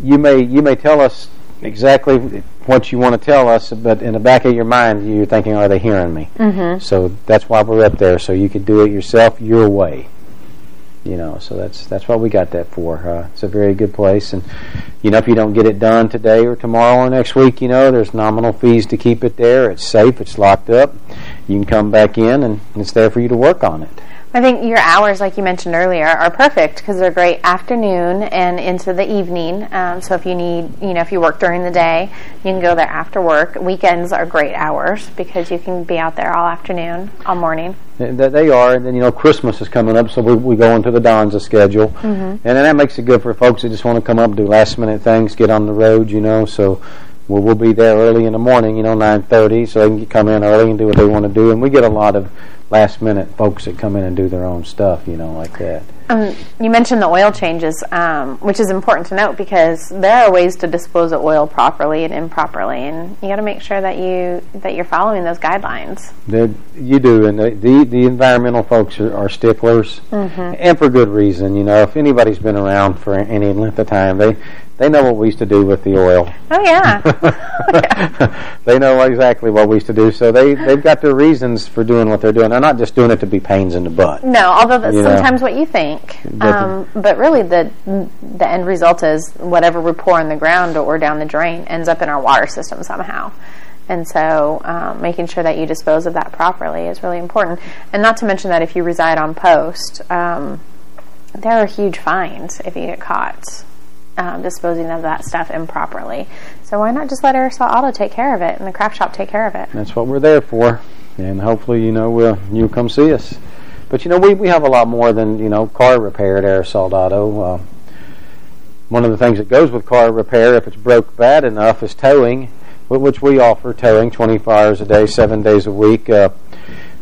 you may you may tell us exactly what you want to tell us, but in the back of your mind, you're thinking, "Are they hearing me?" Mhm. So that's why we're up there, so you can do it yourself your way. You know, so that's that's what we got that for. Uh, it's a very good place, and you know, if you don't get it done today or tomorrow or next week, you know, there's nominal fees to keep it there. It's safe. It's locked up. You can come back in, and it's there for you to work on it. I think your hours, like you mentioned earlier, are perfect because they're great afternoon and into the evening. Um, so if you need, you know, if you work during the day, you can go there after work. Weekends are great hours because you can be out there all afternoon, all morning. That they are, and then you know Christmas is coming up, so we, we go into the DONSA schedule, Mhm. and then that makes it good for folks that just want to come up, do last minute things, get on the road, you know. So we'll, we'll be there early in the morning, you know, nine thirty, so they can come in early and do what they want to do, and we get a lot of last minute folks that come in and do their own stuff, you know, like that. Um, you mentioned the oil changes, um, which is important to note because there are ways to dispose of oil properly and improperly, and you got to make sure that you that you're following those guidelines. That you do, and the the, the environmental folks are, are sticklers, Mhm. and for good reason. You know, if anybody's been around for any length of time, they they know what we used to do with the oil. Oh yeah, [LAUGHS] [LAUGHS] they know exactly what we used to do, so they they've got their reasons for doing what they're doing. They're not just doing it to be pains in the butt. no. Although that's You know. sometimes what you think, But- um, but really the the end result is whatever we pour in the ground or down the drain ends up in our water system somehow. And so, um, making sure that you dispose of that properly is really important. And not to mention that if you reside on post, um, there are huge fines if you get caught um, disposing of that stuff improperly. So why not just let Aerosol Auto take care of it and the craft shop take care of it? That's what we're there for, and hopefully, you know, we'll, you'll come see us. But you know, we we have a lot more than you know car repair at Aerosol Auto. Uh, one of the things that goes with car repair, if it's broke bad enough, is towing, which we offer towing 24 hours a day, seven days a week. Uh,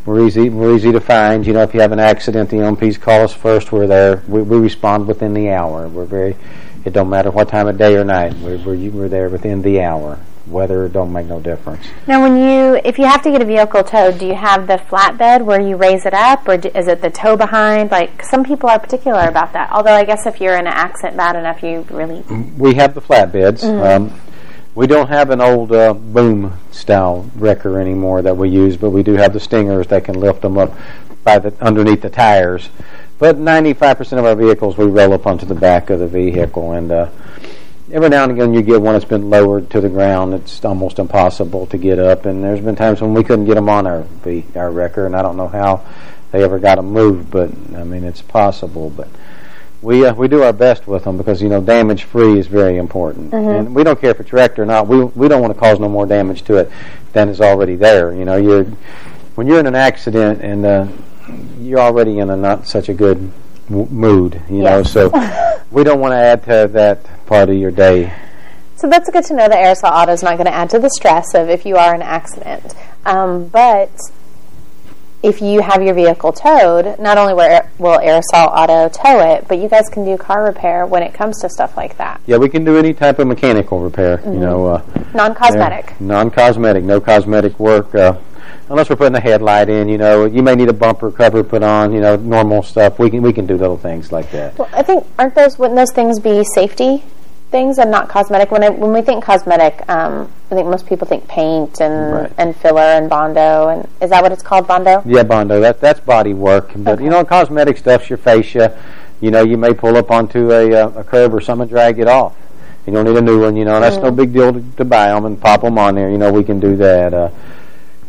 we're easy. We're easy to find. You know, if you have an accident, the MPs call us first. We're there. We, we respond within the hour. We're very. It don't matter what time of day or night. We're we're, we're there within the hour. Weather don't make no difference. Now, when you, if you have to get a vehicle towed, do you have the flatbed where you raise it up, or do, is it the tow behind? Like some people are particular about that. Although I guess if you're in an accident bad enough, you really we have the flatbeds. Mhm. Um, we don't have an old uh, boom style wrecker anymore that we use, but we do have the stingers that can lift them up by the underneath the tires. But 95% of our vehicles we roll up onto the back of the vehicle, and uh, every now and again you get one that's been lowered to the ground. It's almost impossible to get up, and there's been times when we couldn't get them on our our wrecker, and I don't know how they ever got them moved, but I mean it's possible, but we uh, we do our best with them because you know damage free is very important, Mhm. and we don't care if it's wrecked or not. We we don't want to cause no more damage to it than is already there. You know, you're when you're in an accident and uh, you're already in a not such a good mood. You know, so [LAUGHS] we don't want to add to that part of your day. So that's good to know that Aerosol Auto is not going to add to the stress of if you are in an accident. Um, but if you have your vehicle towed, not only will will Aerosol Auto tow it, but you guys can do car repair when it comes to stuff like that. Yeah, we can do any type of mechanical repair. Mhm. You know, uh, Non-cosmetic. non-cosmetic, no cosmetic work. Uh, unless we're putting a headlight in, you know, you may need a bumper cover put on. You know, normal stuff. We can we can do little things like that. Well, I think aren't those wouldn't those things be safety things and not cosmetic? When I, when we think cosmetic, um, I think most people think paint and Right. and filler and bondo. And is that what it's called, bondo? Yeah, Bondo, that that's body work. But you know, cosmetic stuff's your fascia. You know, you may pull up onto a uh, a curb or something, and drag it off. You don't need a new one. You know, that's no Mm. big deal to, to buy them and pop them on there. You know, we can do that. Uh,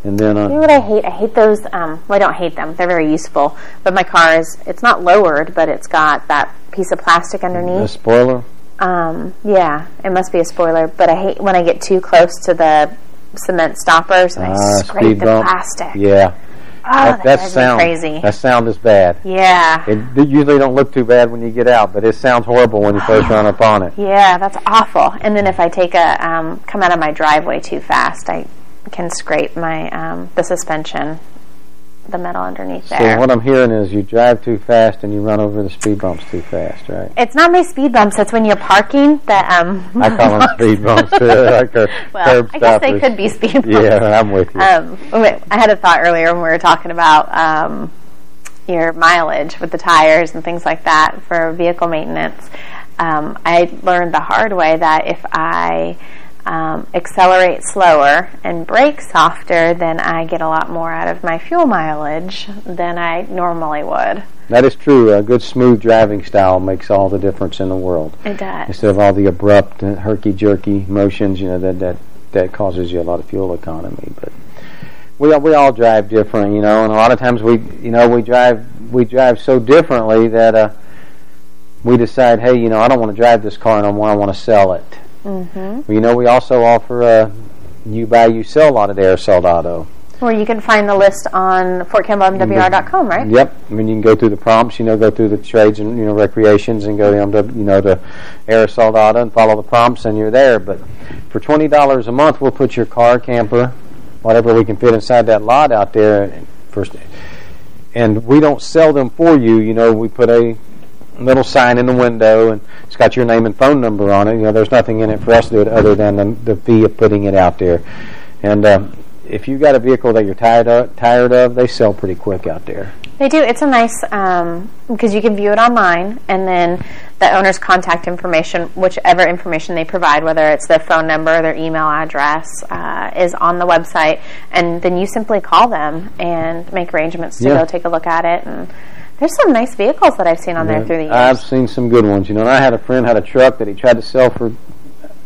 and then uh, You know what I hate? I hate those. Um, well, I don't hate them. They're very useful. But my car is, it's not lowered, but it's got that piece of plastic underneath. spoiler. Um, yeah, it must be a spoiler. But I hate when I get too close to the cement stoppers and I Ah, scrape the bump. plastic. Yeah. Oh, that drives me sound. crazy. That sound is bad. Yeah. It d- usually don't look too bad when you get out, but it sounds horrible when you first run up on it. [SIGHS] Yeah, that's awful. And then if I take a um, come out of my driveway too fast, I can scrape my um, the suspension, the metal underneath So there. what I'm hearing is you drive too fast and you run over the speed bumps too fast, right? It's not my speed bumps. It's when you're parking that um. I call them [LAUGHS] speed bumps too. [LAUGHS] like Well, I guess they could be speed [LAUGHS] bumps. Yeah, I'm with you. Um, I had a thought earlier when we were talking about um, your mileage with the tires and things like that for vehicle maintenance. Um, I learned the hard way that if I um, accelerate slower and brake softer, then I get a lot more out of my fuel mileage than I normally would. That is true. A good smooth driving style makes all the difference in the world. It does. Instead of all the abrupt, uh, herky-jerky motions, you know, that, that, that causes you a lot of fuel economy. But we all, we all drive different, you know, and a lot of times we, you know, we drive we drive so differently that uh, we decide, hey, you know, I don't want to drive this car no more. I want to sell it. Mm-hmm. You know, we also offer a you buy, you sell lot of the Aerosol Auto. Or you can find the list on FortCampbellMWR.com, right? Yep. I mean, you can go through the prompts, you know, go through the trades and, you know, recreations and go down to, you know, to Aerosol Auto and follow the prompts and you're there. But for $20 a month, we'll put your car, camper, whatever we can fit inside that lot out there first. And we don't sell them for you. You know, we put a little sign in the window and it's got your name and phone number on it. You know, there's nothing in it for us to do it other than the, the fee of putting it out there. And um, if you've got a vehicle that you're tired of, tired of, they sell pretty quick out there. They do. It's a nice um, because you can view it online, and then the owner's contact information, whichever information they provide, whether it's their phone number, their email address, uh, is on the website, and then you simply call them and make arrangements to Yeah. go take a look at it. And there's some nice vehicles that I've seen on there through the years. I've seen some good ones. You know, and I had a friend had a truck that he tried to sell for,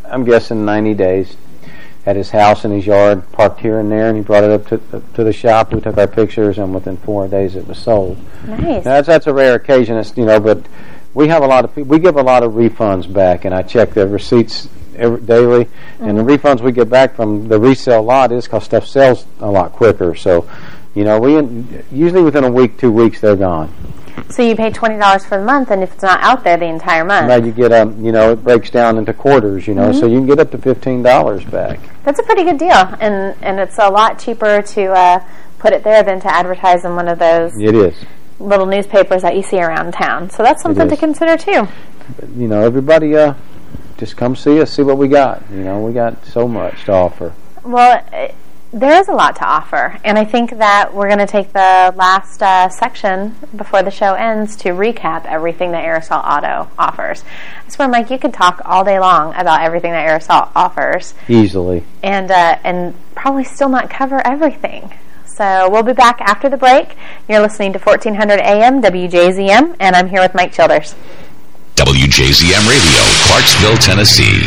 I'm guessing, 90 days. at his house in his yard parked here and there, and he brought it up to, up to the shop. We took our pictures, and within four days, it was sold. Nice. Now, that's that's a rare occasion, it's, you know, but we have a lot of we give a lot of refunds back, and I check the receipts every, daily, and the mm-hmm. refunds we get back from the resale lot is because stuff sells a lot quicker. So, you know, we usually within a week, two weeks, they're gone. So you pay twenty dollars for the month, and if it's not out there the entire month, Now you get um, you know, it breaks down into quarters, you know, so Mhm. you can get up to fifteen dollars back. that's a pretty good deal, and and it's a lot cheaper to uh, put it there than to advertise in one of those It is. little newspapers that you see around town. So that's something to consider too. But, you know, everybody uh, just come see us, see what we got. You know, we got so much to offer. Well, there is a lot to offer, and I think that we're going to take the last uh, section before the show ends to recap everything that Aerosol Auto offers. I swear, Mike, you could talk all day long about everything that Aerosol offers, Easily. and uh, and probably still not cover everything. So we'll be back after the break. You're listening to 1400 AM WJZM, and I'm here with Mike Childers. WJZM Radio, Clarksville, Tennessee.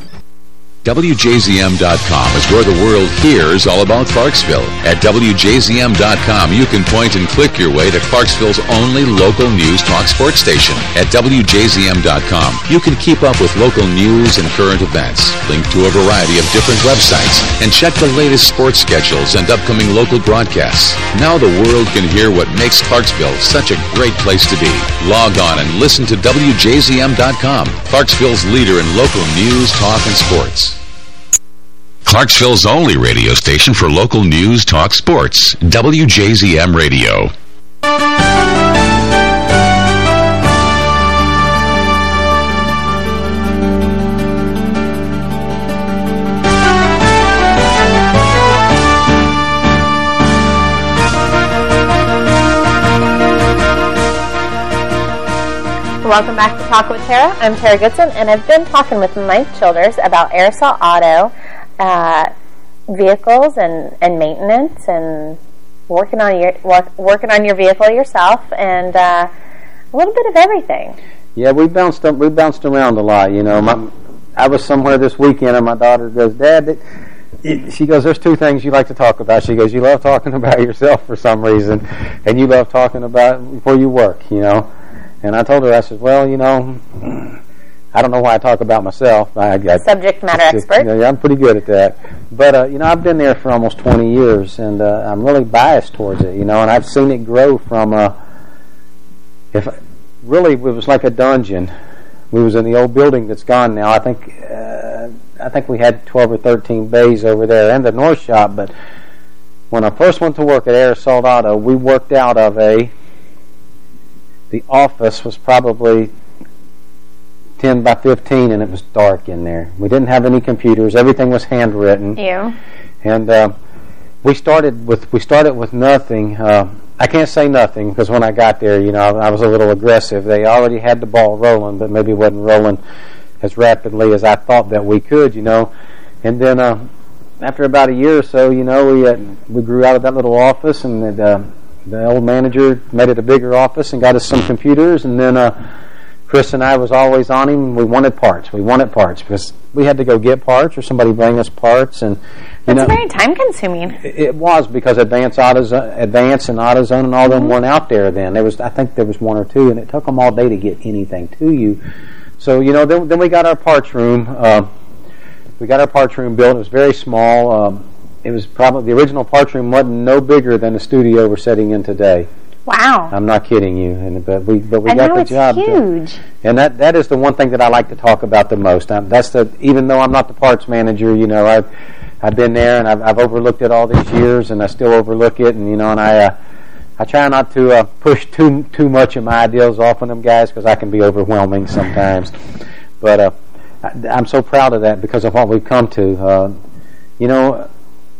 WJZM.com is where the world hears all about Clarksville. At WJZM.com, you can point and click your way to Clarksville's only local news talk sports station. At WJZM.com, you can keep up with local news and current events, link to a variety of different websites, and check the latest sports schedules and upcoming local broadcasts. Now the world can hear what makes Clarksville such a great place to be. Log on and listen to WJZM.com, Clarksville's leader in local news, talk, and sports. Clarksville's only radio station for local news, talk, sports. WJZM Radio. Welcome back to Talk with Tara. I'm Tara Goodson, and I've been talking with Mike Childers about Aerosol Auto uh, vehicles and, and maintenance and working on your work, working on your vehicle yourself and uh, a little bit of everything. Yeah, we bounced up, we bounced around a lot. You know, my, I was somewhere this weekend, and my daughter goes, "Dad." It, she goes, "There's two things you like to talk about." She goes, "You love talking [LAUGHS] about yourself for some reason, and you love talking about where you work." You know, and I told her, I said, "Well, you know, I don't know why I talk about myself. I, I Subject matter expert. Yeah, I'm pretty good at that. But uh, you know, I've been there for almost 20 years, and uh, I'm really biased towards it. You know, and I've seen it grow from uh, if really it was like a dungeon. We was in the old building that's gone now. I think uh, I think we had 12 or 13 bays over there and the north shop. But when I first went to work at Aerosol Auto, we worked out of a the office was probably 10 by 15 and it was dark in there. We didn't have any computers. Everything was handwritten. Ew. And uh, we started with we started with nothing. Uh, I can't say nothing because when I got there, you know, I was a little aggressive. They already had the ball rolling, but maybe wasn't rolling as rapidly as I thought that we could, you know. And then uh, after about a year or so, you know, we uh, we grew out of that little office, and uh, the old manager made it a bigger office and got us some computers, and then. Uh, Chris and I was always on him. We wanted parts. We wanted parts because we had to go get parts or somebody bring us parts. And you It's know, very time consuming. it it was because Advance AutoZone, Advance and AutoZone and all them weren't out there then. There was, I think, there was one or two, and it took them all day to get anything to you. So you know, then, then we got our parts room. Uh, we got our parts room built. It was very small. Um, it was probably the original parts room wasn't no bigger than the studio we're sitting in today. Wow. I'm not kidding you, and but we but we got the job huge. And that that is the one thing that I like to talk about the most. Um, that's the even though I'm not the parts manager, you know, I've I've been there and I've I've overlooked it all these years, and I still overlook it, and you know, and I. Uh, I try not to uh, push too too much of my ideas off on them guys because I can be overwhelming sometimes. But uh, I, I'm so proud of that because of what we've come to. Uh, you know,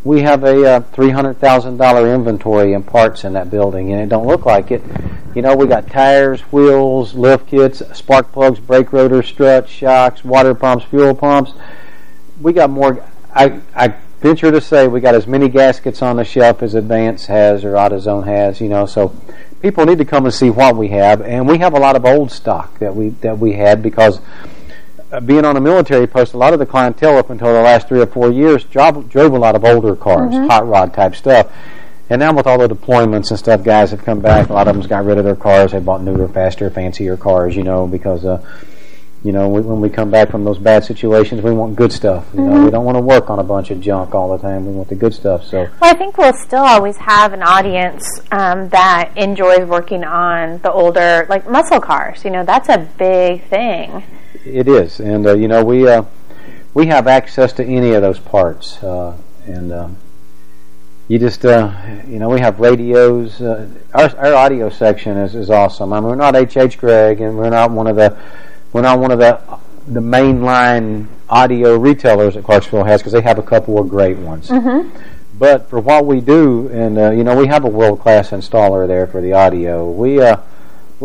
we have a uh, three hundred thousand dollar inventory in parts in that building, and it don't look like it. You know, we got tires, wheels, lift kits, spark plugs, brake rotors, struts, shocks, water pumps, fuel pumps. We got more. I I venture to say we got as many gaskets on the shelf as Advance has or AutoZone has. You know, so people need to come and see what we have, and we have a lot of old stock that we that we had because being on a military post, a lot of the clientele up until the last three or four years drove, drove a lot of older cars, Mhm. hot rod type stuff. And now with all the deployments and stuff, guys have come back. A lot of them's got rid of their cars. They bought newer, faster, fancier cars, you know, because uh, you know, we, when we come back from those bad situations, we want good stuff. You know, Mhm. we don't want to work on a bunch of junk all the time. We want the good stuff. So Well, I think we'll still always have an audience um, that enjoys working on the older, like muscle cars. You know, that's a big thing. It is, and uh, you know, we uh, we have access to any of those parts, uh, and um, you just, uh, you know, we have radios. Uh, our our audio section is, is awesome. I mean, we're not H H Gregg, and we're not one of the we're not one of the the mainline audio retailers that Clarksville has because they have a couple of great ones. Mm-hmm. But for what we do, and uh, you know, we have a world class installer there for the audio. We uh,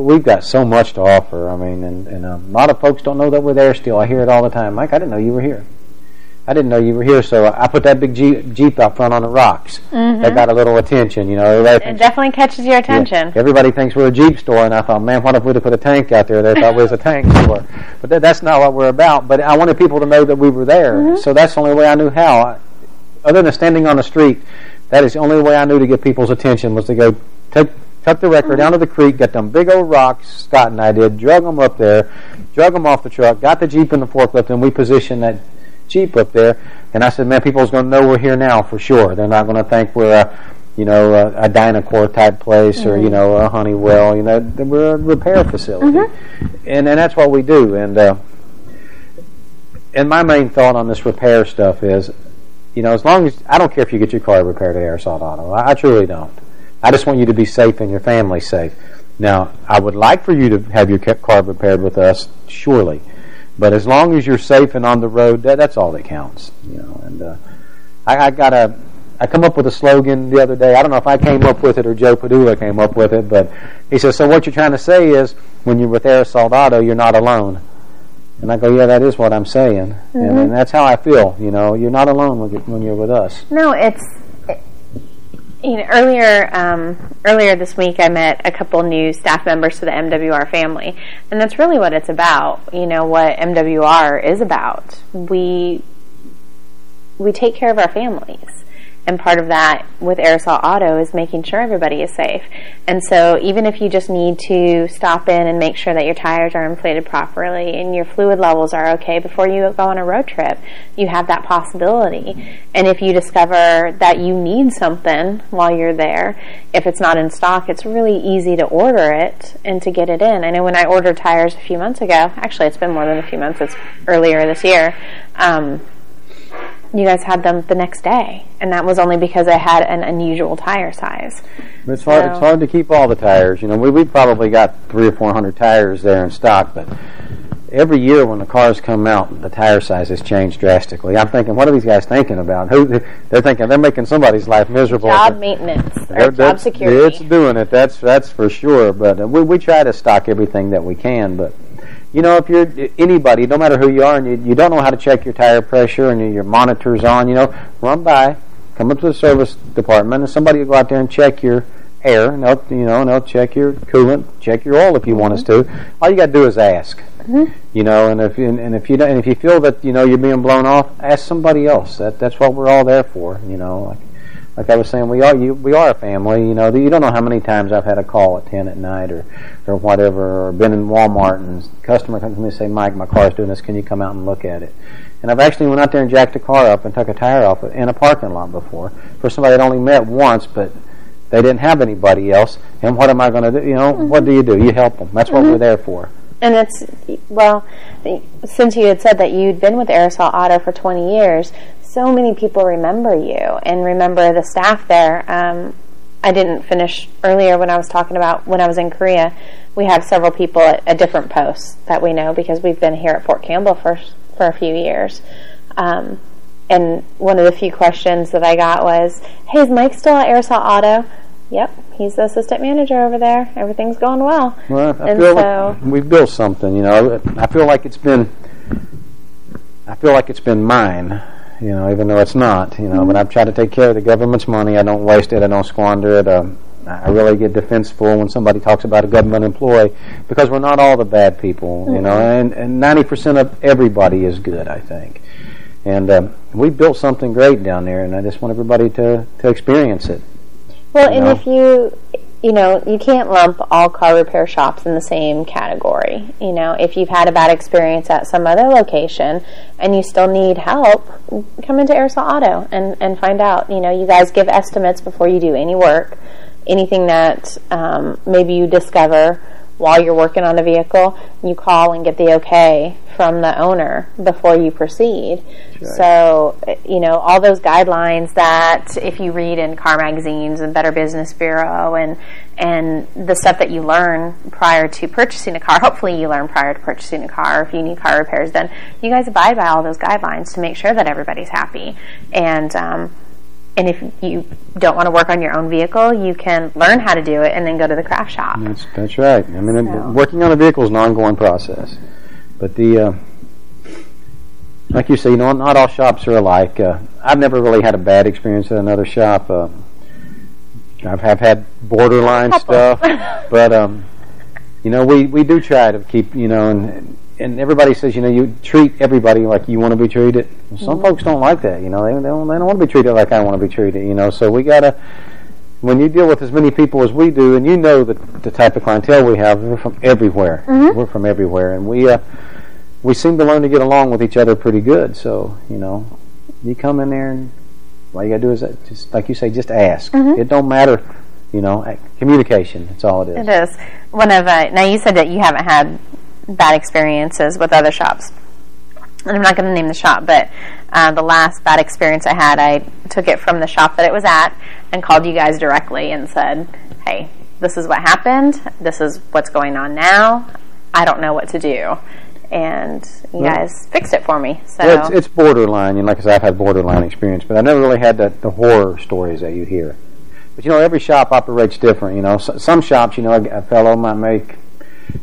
we've got so much to offer. I mean, and, and um, a lot of folks don't know that we're there still. I hear it all the time. Mike, I didn't know you were here. I didn't know you were here, so I put that big Jeep, Jeep out front on the rocks. Mhm. That got a little attention, you know. Everybody It thinks, definitely catches your attention. everybody thinks we're a Jeep store, and I thought, man, what if we'd have put a tank out there? They thought we was a tank store. But that, that's not what we're about. But I wanted people to know that we were there, so that's the only way I knew how. I, other than standing on the street, that is the only way I knew to get people's attention was to go take took the record down to the creek, got them big old rocks, Scott and I did, drug them up there, drug them off the truck, got the Jeep in the forklift, and we positioned that Jeep up there. And I said, man, people's going to know we're here now for sure. They're not going to think we're a, you know, a, a Dynacore type place or, you Mhm. know, a Honeywell. You know, we're a repair facility. And, and that's what we do. And, uh, and my main thought on this repair stuff is, you know, as long as I don't care if you get your car repaired at Aerosol Auto, I, I truly don't. I just want you to be safe and your family safe. Now, I would like for you to have your car repaired with us, surely, but as long as you're safe and on the road, that, that's all that counts. You know, and uh, I, I got a. I come up with a slogan the other day. I don't know if I came up with it or Joe Padula came up with it, but he says, "So what you're trying to say is, when you're with Aerosol Auto, you're not alone." And I go, "Yeah, that is what I'm saying, and, Mhm. and that's how I feel. You know, you're not alone when, you, when you're with us." No, it's it- you know earlier um, earlier this week I met a couple new staff members to the MWR family, and that's really what it's about. You know what MWR is about. We we take care of our families. And part of that with Aerosol Auto is making sure everybody is safe. And so even if you just need to stop in and make sure that your tires are inflated properly and your fluid levels are okay before you go on a road trip, you have that possibility. And if you discover that you need something while you're there, if it's not in stock, it's really easy to order it and to get it in. I know when I ordered tires a few months ago, actually it's been more than a few months, it's earlier this year, um, you guys had them the next day, and that was only because I had an unusual tire size. It's hard. It's hard to keep all the tires. You know, we we probably got three or four hundred tires there in stock, but every year when the cars come out, the tire sizes change drastically. I'm thinking, what are these guys thinking about? Who they're thinking they're making somebody's life miserable. Job maintenance They're- job security. It's doing it. That's that's for sure. But we we try to stock everything that we can. But you know, if you're anybody, no matter who you are, and you, you don't know how to check your tire pressure and your monitors on, you know, run by, come up to the service department, and somebody will go out there and check your air. And they'll you know, and they'll check your coolant, check your oil if you want us to. Mm-hmm. All you got to do is ask. Mm-hmm. You know, and if and, and if you don't, and if you feel that you know you're being blown off, ask somebody else. That that's what we're all there for. You know, like I was saying, we are you, we are a family. You know, you don't know how many times I've had a call at ten at night or or whatever, or been in Walmart and customer comes to me and say, "Mike, my car's doing this. Can you come out and look at it?" And I've actually went out there and jacked a car up and took a tire off it in a parking lot before for somebody I'd only met once, but they didn't have anybody else. And what am I going to do? You know, what do you do? You help them. That's what Mhm. we're there for. And it's, well, since you had said that you'd been with Aerosol Auto for 20 years, so many people remember you and remember the staff there. Um, I didn't finish earlier when I was talking about when I was in Korea. We have several people at, at different posts that we know because we've been here at Fort Campbell for for a few years. Um, and one of the few questions that I got was, "Hey, is Mike still at Aerosol Auto?" Yep, he's the assistant manager over there. Everything's going well. Well, I and feel so, like we've built something. You know, I feel like it's been, I feel like it's been mine. You know, even though it's not. You know, but I've tried to take care of the government's money. I don't waste it. I don't squander it. Um, I really get defenseful when somebody talks about a government employee because we're not all the bad people. You know, Mhm. and and ninety percent of everybody is good. I think. And um, we built something great down there, and I just want everybody to, to experience it. Well, You and know? if you you know, you can't lump all car repair shops in the same category. You know, if you've had a bad experience at some other location and you still need help, come into Aerosol Auto and, and find out. You know, you guys give estimates before you do any work. Anything that um, maybe you discover while you're working on a vehicle, you call and get the okay from the owner before you proceed. So, you know, all those guidelines that if you read in car magazines and Better Business Bureau and and the stuff that you learn prior to purchasing a car, hopefully you learn prior to purchasing a car if you need car repairs done, you guys abide by all those guidelines to make sure that everybody's happy. And um, and if you don't want to work on your own vehicle, you can learn how to do it and then go to the craft shop. That's that's right. I mean, So- working on a vehicle is an ongoing process, but the uh, like you say, you know, not all shops are alike. Uh, I've never really had a bad experience at another shop. Uh, I've have had borderline stuff, [LAUGHS] but um, you know, we we do try to keep you know, and and everybody says you know you treat everybody like you want to be treated. Some Mhm. folks don't like that. You know, they they don't, they don't want to be treated like I want to be treated. You know, so we gotta when you deal with as many people as we do, and you know the the type of clientele we have, we're from everywhere. Mhm. We're from everywhere, and we uh, we seem to learn to get along with each other pretty good. So you know, you come in there, and all you gotta do is uh, just like you say, just ask. Mhm. It don't matter. You know, uh, communication. That's all it is. It is. One of uh, now you said that you haven't had bad experiences with other shops, and I'm not going to name the shop, but uh, the last bad experience I had, I took it from the shop that it was at and called you guys directly and said, "Hey, this is what happened. This is what's going on now. I don't know what to do." And you guys fixed it for me. So Well, it's, it's borderline, and like I said, I've had borderline experience, but I never really had the, the horror stories that you hear. But you know, every shop operates different. You know, S some shops, you know, a, a fellow might make,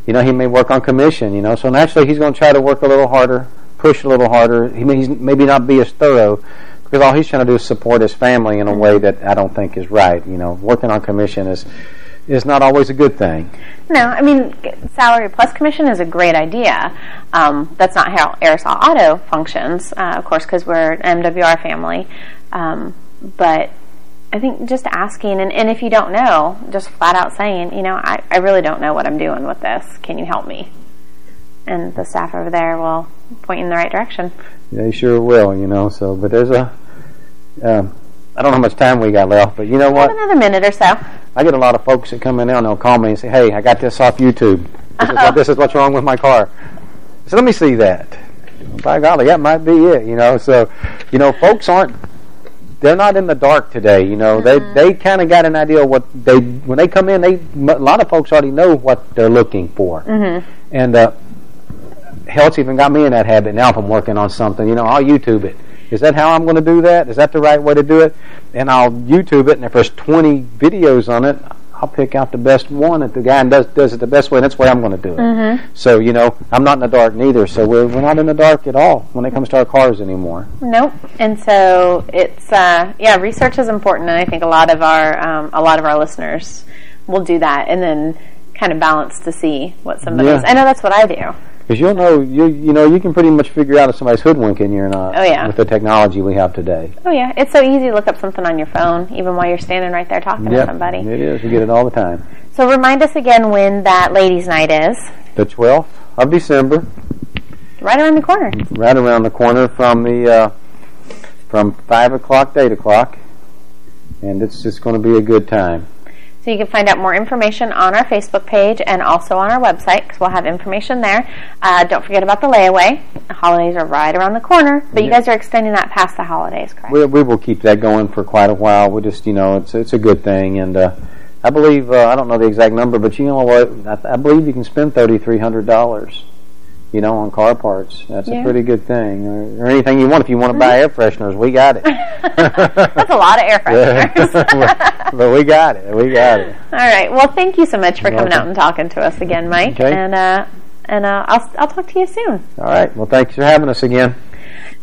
you know, he may work on commission. You know, so naturally he's going to try to work a little harder, push a little harder. He may maybe not be as thorough because all he's trying to do is support his family in a way that I don't think is right. You know, working on commission is is not always a good thing. No, I mean, salary plus commission is a great idea. Um, that's not how Aerosol Auto functions, uh, of course, because we're an MWR family. Um, but I think just asking, and, and if you don't know, just flat out saying, you know, I, I really don't know what I'm doing with this. Can you help me? And the staff over there will point you in the right direction. They sure will, you know. So, but there's a, um, I don't know how much time we got left, but you know what? Another minute or so. I get a lot of folks that come in now and they'll call me and say, "Hey, I got this off YouTube. This, is, what, this is what's wrong with my car." So let me see that. By golly, that might be it. You know, so you know, folks aren't. They're not in the dark today. You know, they they kind of got an idea of what they when they come in. They a lot of folks already know what they're looking for. Mm-hmm. And uh, hell, it's even got me in that habit now. If I'm working on something, you know, I'll YouTube it. Is that how I'm going to do that? Is that the right way to do it? And I'll YouTube it, and if there's 20 videos on it, I'll pick out the best one. that the guy does does it the best way, that's the way I'm going to do it. Mm-hmm. So you know, I'm not in the dark neither. So we're we're not in the dark at all when it comes to our cars anymore. Nope. And so it's uh, yeah, research is important, and I think a lot of our um, a lot of our listeners will do that, and then kind of balance to see what somebody's. Yeah. I know that's what I do. Because you'll know you you know you can pretty much figure out if somebody's hoodwinking you or not. Oh, yeah. With the technology we have today. Oh yeah, it's so easy to look up something on your phone, even while you're standing right there talking to somebody. It is. We get it all the time. So remind us again when that ladies' night is. The 12th of December, Right around the corner. right around the corner from the uh, from five o'clock to eight o'clock, and it's just going to be a good time. So you can find out more information on our Facebook page and also on our website because we'll have information there. Uh, don't forget about the layaway. The holidays are right around the corner, but you guys are extending that past the holidays, correct? We, we will keep that going for quite a while. We just, you know, it's it's a good thing, and uh, I believe uh, I don't know the exact number, but you know what? I, I believe you can spend thirty three hundred dollars, you know, on car parts. That's Yeah. a pretty good thing, or, or anything you want. If you want to buy air fresheners, we got it. [LAUGHS] That's a lot of air [LAUGHS] fresheners. [LAUGHS] but, we got it. We got it. All right. Well, thank you so much for You're coming out and talking to us again, Mike. Okay. And uh, and uh, I'll I'll talk to you soon. All right. Well, thanks for having us again.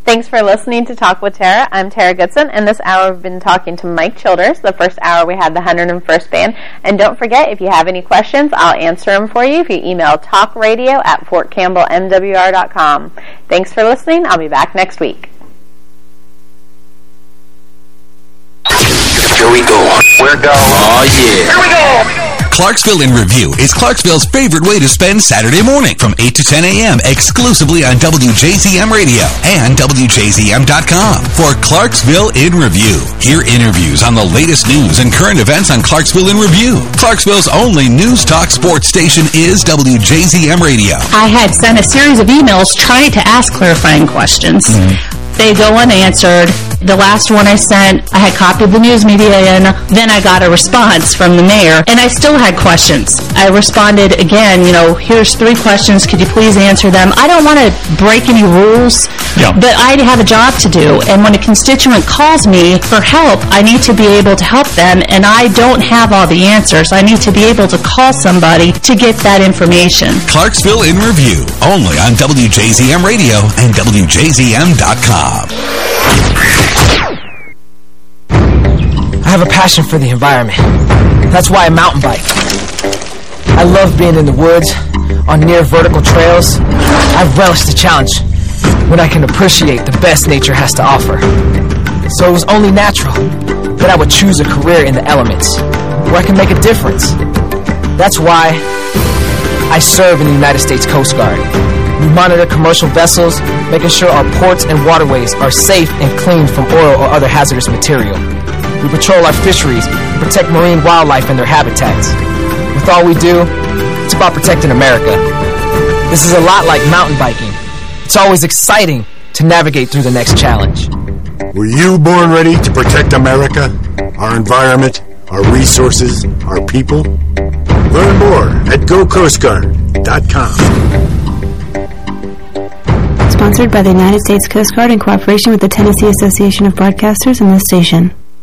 Thanks for listening to Talk with Tara. I'm Tara Goodson, and this hour we've been talking to Mike Childers. The first hour we had the 101st Band. And don't forget, if you have any questions, I'll answer them for you if you email talkradio at fortcampbellmwr.com. Thanks for listening. I'll be back next week. Here we go. We're go. Oh yeah. Here we go. Clarksville in Review is Clarksville's favorite way to spend Saturday morning from 8 to 10 a.m. exclusively on WJZM Radio and WJZM.com for Clarksville in Review. Hear interviews on the latest news and current events on Clarksville in Review. Clarksville's only news talk sports station is WJZM Radio. I had sent a series of emails trying to ask clarifying questions. Mm-hmm. They go unanswered. The last one I sent, I had copied the news media in. Then I got a response from the mayor, and I still had questions. I responded again, you know, here's three questions. Could you please answer them? I don't want to break any rules, but I have a job to do. And when a constituent calls me for help, I need to be able to help them, and I don't have all the answers. I need to be able to call somebody to get that information. Clarksville in Review, only on WJZM Radio and WJZM.com. I have a passion for the environment. That's why I mountain bike. I love being in the woods, on near vertical trails. I relish the challenge when I can appreciate the best nature has to offer. So it was only natural that I would choose a career in the elements where I can make a difference. That's why I serve in the United States Coast Guard. We monitor commercial vessels, making sure our ports and waterways are safe and clean from oil or other hazardous material. We patrol our fisheries, and protect marine wildlife and their habitats. With all we do, it's about protecting America. This is a lot like mountain biking. It's always exciting to navigate through the next challenge. Were you born ready to protect America, our environment, our resources, our people? Learn more at GoCoastGuard.com. Sponsored by the United States Coast Guard in cooperation with the Tennessee Association of Broadcasters and this station.